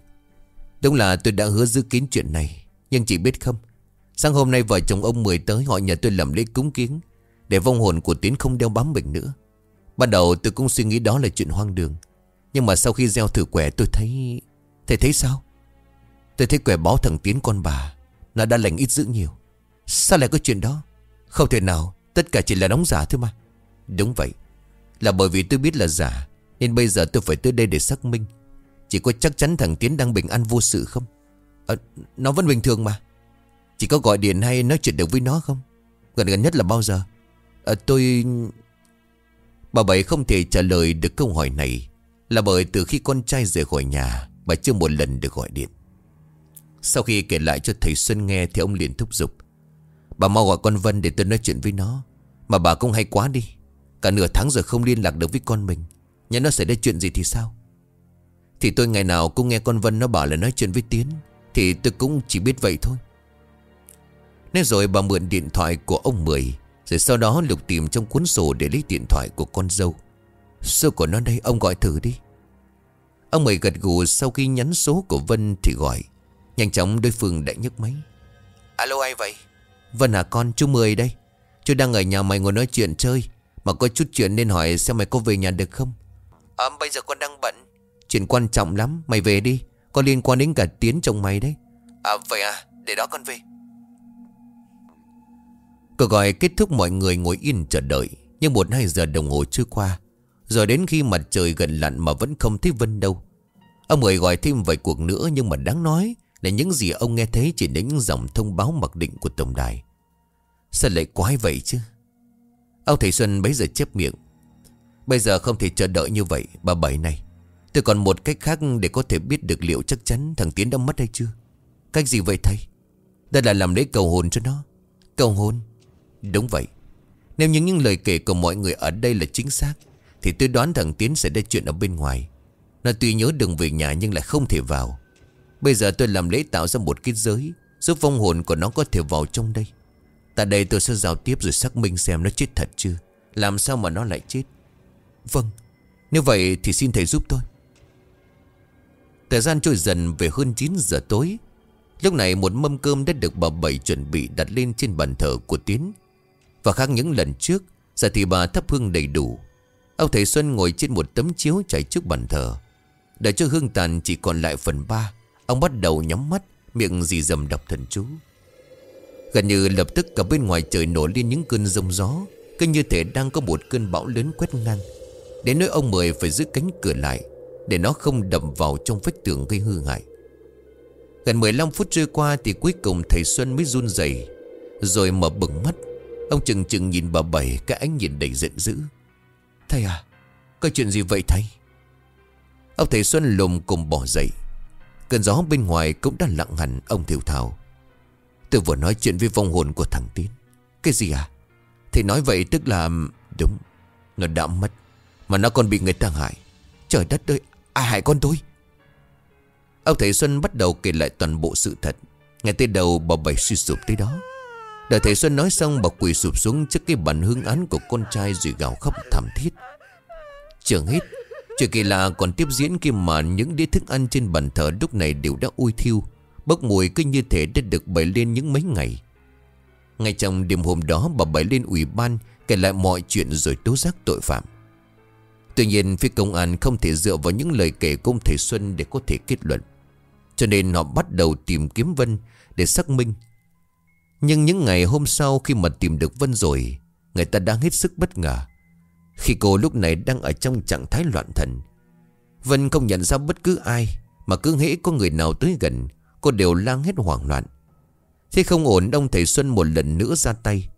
Speaker 1: Đúng là tôi đã hứa giữ kín chuyện này, Nhưng chị biết không. Sáng hôm nay vợ chồng ông Mười tới, Họ nhờ tôi làm lễ cúng kiến Để vong hồn của Tiến không đeo bám mình nữa. Ban đầu tôi cũng suy nghĩ đó là chuyện hoang đường, Nhưng mà sau khi gieo thử quẻ tôi thấy, Thầy thấy sao? Tôi thấy quẻ báo thằng Tiến con bà, Nó đã lành ít dữ nhiều. Sao lại có chuyện đó? Không thể nào, Tất cả chỉ là đóng giả thôi mà. Đúng vậy. Là bởi vì tôi biết là giả Nên bây giờ tôi phải tới đây để xác minh. Chỉ có chắc chắn thằng Tiến đang bình an vô sự không? À, Nó vẫn bình thường mà. Chỉ có gọi điện hay nói chuyện được với nó không? Gần gần nhất là bao giờ? À, Tôi Bà Bảy không thể trả lời được câu hỏi này. Là bởi từ khi con trai rời khỏi nhà Bà chưa một lần được gọi điện. Sau khi kể lại cho thầy Xuân nghe Thì ông liền thúc giục. Bà mau gọi con Vân để tôi nói chuyện với nó. Mà bà cũng hay quá đi. Cả nửa tháng rồi không liên lạc được với con mình. Nhớ nó xảy ra chuyện gì thì sao? Thì tôi ngày nào cũng nghe con Vân nó bảo là nói chuyện với Tiến Thì tôi cũng chỉ biết vậy thôi. Nên rồi bà mượn điện thoại của ông Mười Rồi sau đó lục tìm trong cuốn sổ để lấy điện thoại của con dâu. Số của nó đây ông gọi thử đi. Ông Mười gật gù sau khi nhắn số của Vân thì gọi. Nhanh chóng đối phương đã nhấc máy. Alo ai vậy? Vân à con chú Mười đây. Chú đang ở nhà mày ngồi nói chuyện chơi Mà có chút chuyện nên hỏi xem mày có về nhà được không? À bây giờ con đang bận. Chuyện quan trọng lắm Mày về đi. Có liên quan đến cả Tiến chồng mày đấy. À vậy à? Để đó con về. Cuộc gọi kết thúc mọi người ngồi yên chờ đợi. Nhưng một hai giờ đồng hồ trôi qua. Rồi đến khi mặt trời gần lặn mà vẫn không thấy Vân đâu. Ông Mười gọi thêm vài cuộc nữa Nhưng mà đáng nói Là những gì ông nghe thấy chỉ đến những dòng thông báo mặc định của tổng đài. Sao lại quái vậy chứ Ông thầy Xuân bấy giờ chép miệng. Bây giờ không thể chờ đợi như vậy Bà Bảy này. Tôi còn một cách khác để có thể biết được liệu chắc chắn thằng Tiến đã mất hay chưa. Cách gì vậy thầy? Đây là làm lễ cầu hồn cho nó. Cầu hồn Đúng vậy. Nếu những, những lời kể của mọi người ở đây là chính xác Thì tôi đoán thằng Tiến sẽ ra chuyện ở bên ngoài. Nó tuy nhớ đường về nhà nhưng lại không thể vào. Bây giờ tôi làm lễ tạo ra một cái giới Giúp vong hồn của nó có thể vào trong đây. Tại đây tôi sẽ giao tiếp rồi xác minh xem nó chết thật chưa Làm sao mà nó lại chết? Vâng Nếu vậy thì xin thầy giúp tôi. Thời gian trôi dần về hơn 9 giờ tối. Lúc này một mâm cơm đã được bà Bảy chuẩn bị đặt lên trên bàn thờ của Tiến. Và khác những lần trước, Giờ thì bà thắp hương đầy đủ. Ông thầy Xuân ngồi trên một tấm chiếu chạy trước bàn thờ. Để cho hương tàn chỉ còn lại phần ba, Ông bắt đầu nhắm mắt, Miệng dì dầm đọc thần chú. Gần như lập tức cả bên ngoài trời nổi lên những cơn rông gió. Cứ như thể đang có một cơn bão lớn quét ngang. Đến nỗi ông Mười phải giữ cánh cửa lại, Để nó không đập vào trong vách tường gây hư hại. Gần 15 phút trôi qua Thì cuối cùng thầy Xuân mới run rẩy, Rồi mở bừng mắt. Ông chừng chừng nhìn bà Bảy, Cái ánh nhìn đầy giận dữ. Thầy à Có chuyện gì vậy thầy? Ông thầy Xuân lùm cùng bỏ dậy. Cơn gió bên ngoài cũng đã lặng hẳn, Ông thiểu thảo. Tôi vừa nói chuyện với vong hồn của thằng tiến Cái gì à? Thì nói vậy tức là, Đúng, Nó đã mất, Mà nó còn bị người ta hại. Trời đất ơi, Ai hại con tôi? Ông thầy Xuân bắt đầu kể lại toàn bộ sự thật. Ngay tới đầu, bà Bảy suy sụp tới đó. Đợi thầy Xuân nói xong, bà quỳ sụp xuống trước cái bản hương án của con trai rồi gào khóc thảm thiết. Trường hết, Chuyện kỳ lạ còn tiếp diễn khi mà những đĩa thức ăn trên bàn thờ lúc này đều đã ui thiêu. Bốc mùi cứ như thể đã được bày lên những mấy ngày. Ngay trong đêm hôm đó, bà bày lên ủy ban, Kể lại mọi chuyện rồi tố giác tội phạm. Tuy nhiên, phía công an không thể dựa vào những lời kể của ông thầy Xuân để có thể kết luận. Cho nên họ bắt đầu tìm kiếm Vân để xác minh. Nhưng những ngày hôm sau khi mà tìm được Vân rồi, Người ta đang hết sức bất ngờ. Khi cô lúc này đang ở trong trạng thái loạn thần, Vân không nhận ra bất cứ ai, Mà cứ hễ có người nào tới gần. Cô đều lang hết hoảng loạn. Thế không ổn ông thầy Xuân một lần nữa ra tay.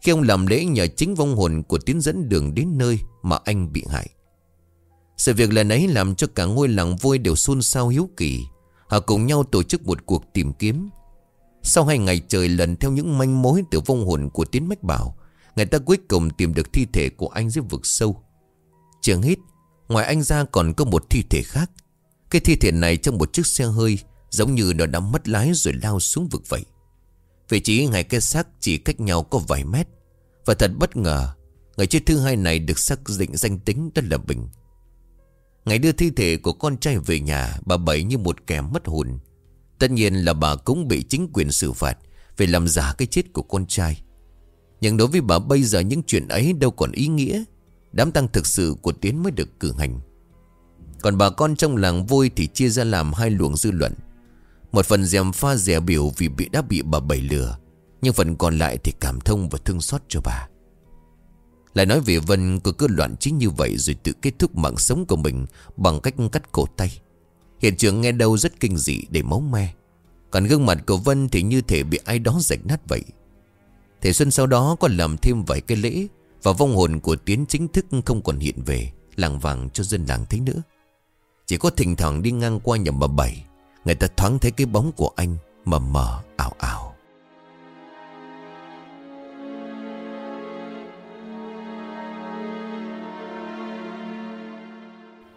Speaker 1: Khi ông làm lễ nhờ chính vong hồn của tiến dẫn đường đến nơi mà anh bị hại. Sự việc lần ấy làm cho cả ngôi làng vui đều xôn xao hiếu kỳ. Họ cùng nhau tổ chức một cuộc tìm kiếm. Sau hai ngày trời lần theo những manh mối từ vong hồn của Tiến Mách Bảo, Người ta cuối cùng tìm được thi thể của anh dưới vực sâu. Chưa hết, Ngoài anh ra còn có một thi thể khác. Cái thi thể này trong một chiếc xe hơi Giống như nó đã mất lái rồi lao xuống vực vậy. Vị trí ngày cái xác chỉ cách nhau có vài mét. Và thật bất ngờ Người chết thứ hai này được xác định danh tính đó là Bình. Ngày đưa thi thể của con trai về nhà, Bà Bảy như một kẻ mất hồn. Tất nhiên là bà cũng bị chính quyền xử phạt Về làm giả cái chết của con trai. Nhưng đối với bà bây giờ những chuyện ấy đâu còn ý nghĩa. Đám tăng thực sự của Tiến mới được cử hành. Còn bà con trong làng vui thì chia ra làm hai luồng dư luận. Một phần dèm pha rẻ biểu vì bị đã bị bà bầy lừa, Nhưng phần còn lại thì cảm thông và thương xót cho bà. Lại nói về Vân có cơ loạn chính như vậy Rồi tự kết thúc mạng sống của mình Bằng cách cắt cổ tay. Hiện trường nghe đâu rất kinh dị để máu me. Còn gương mặt của Vân thì như thể bị ai đó rạch nát vậy. Thầy Xuân sau đó còn làm thêm vài cái lễ Và vong hồn của Tiến chính thức không còn hiện về, Làng vàng cho dân làng thấy nữa. Chỉ có thỉnh thoảng đi ngang qua nhà bà Bảy. Người ta thoáng thấy cái bóng của anh Mờ mờ ảo ảo.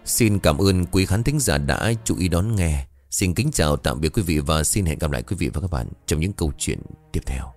Speaker 1: Xin cảm ơn quý khán thính giả đã chú ý đón nghe. Xin kính chào, tạm biệt quý vị Và xin hẹn gặp lại quý vị và các bạn Trong những câu chuyện tiếp theo.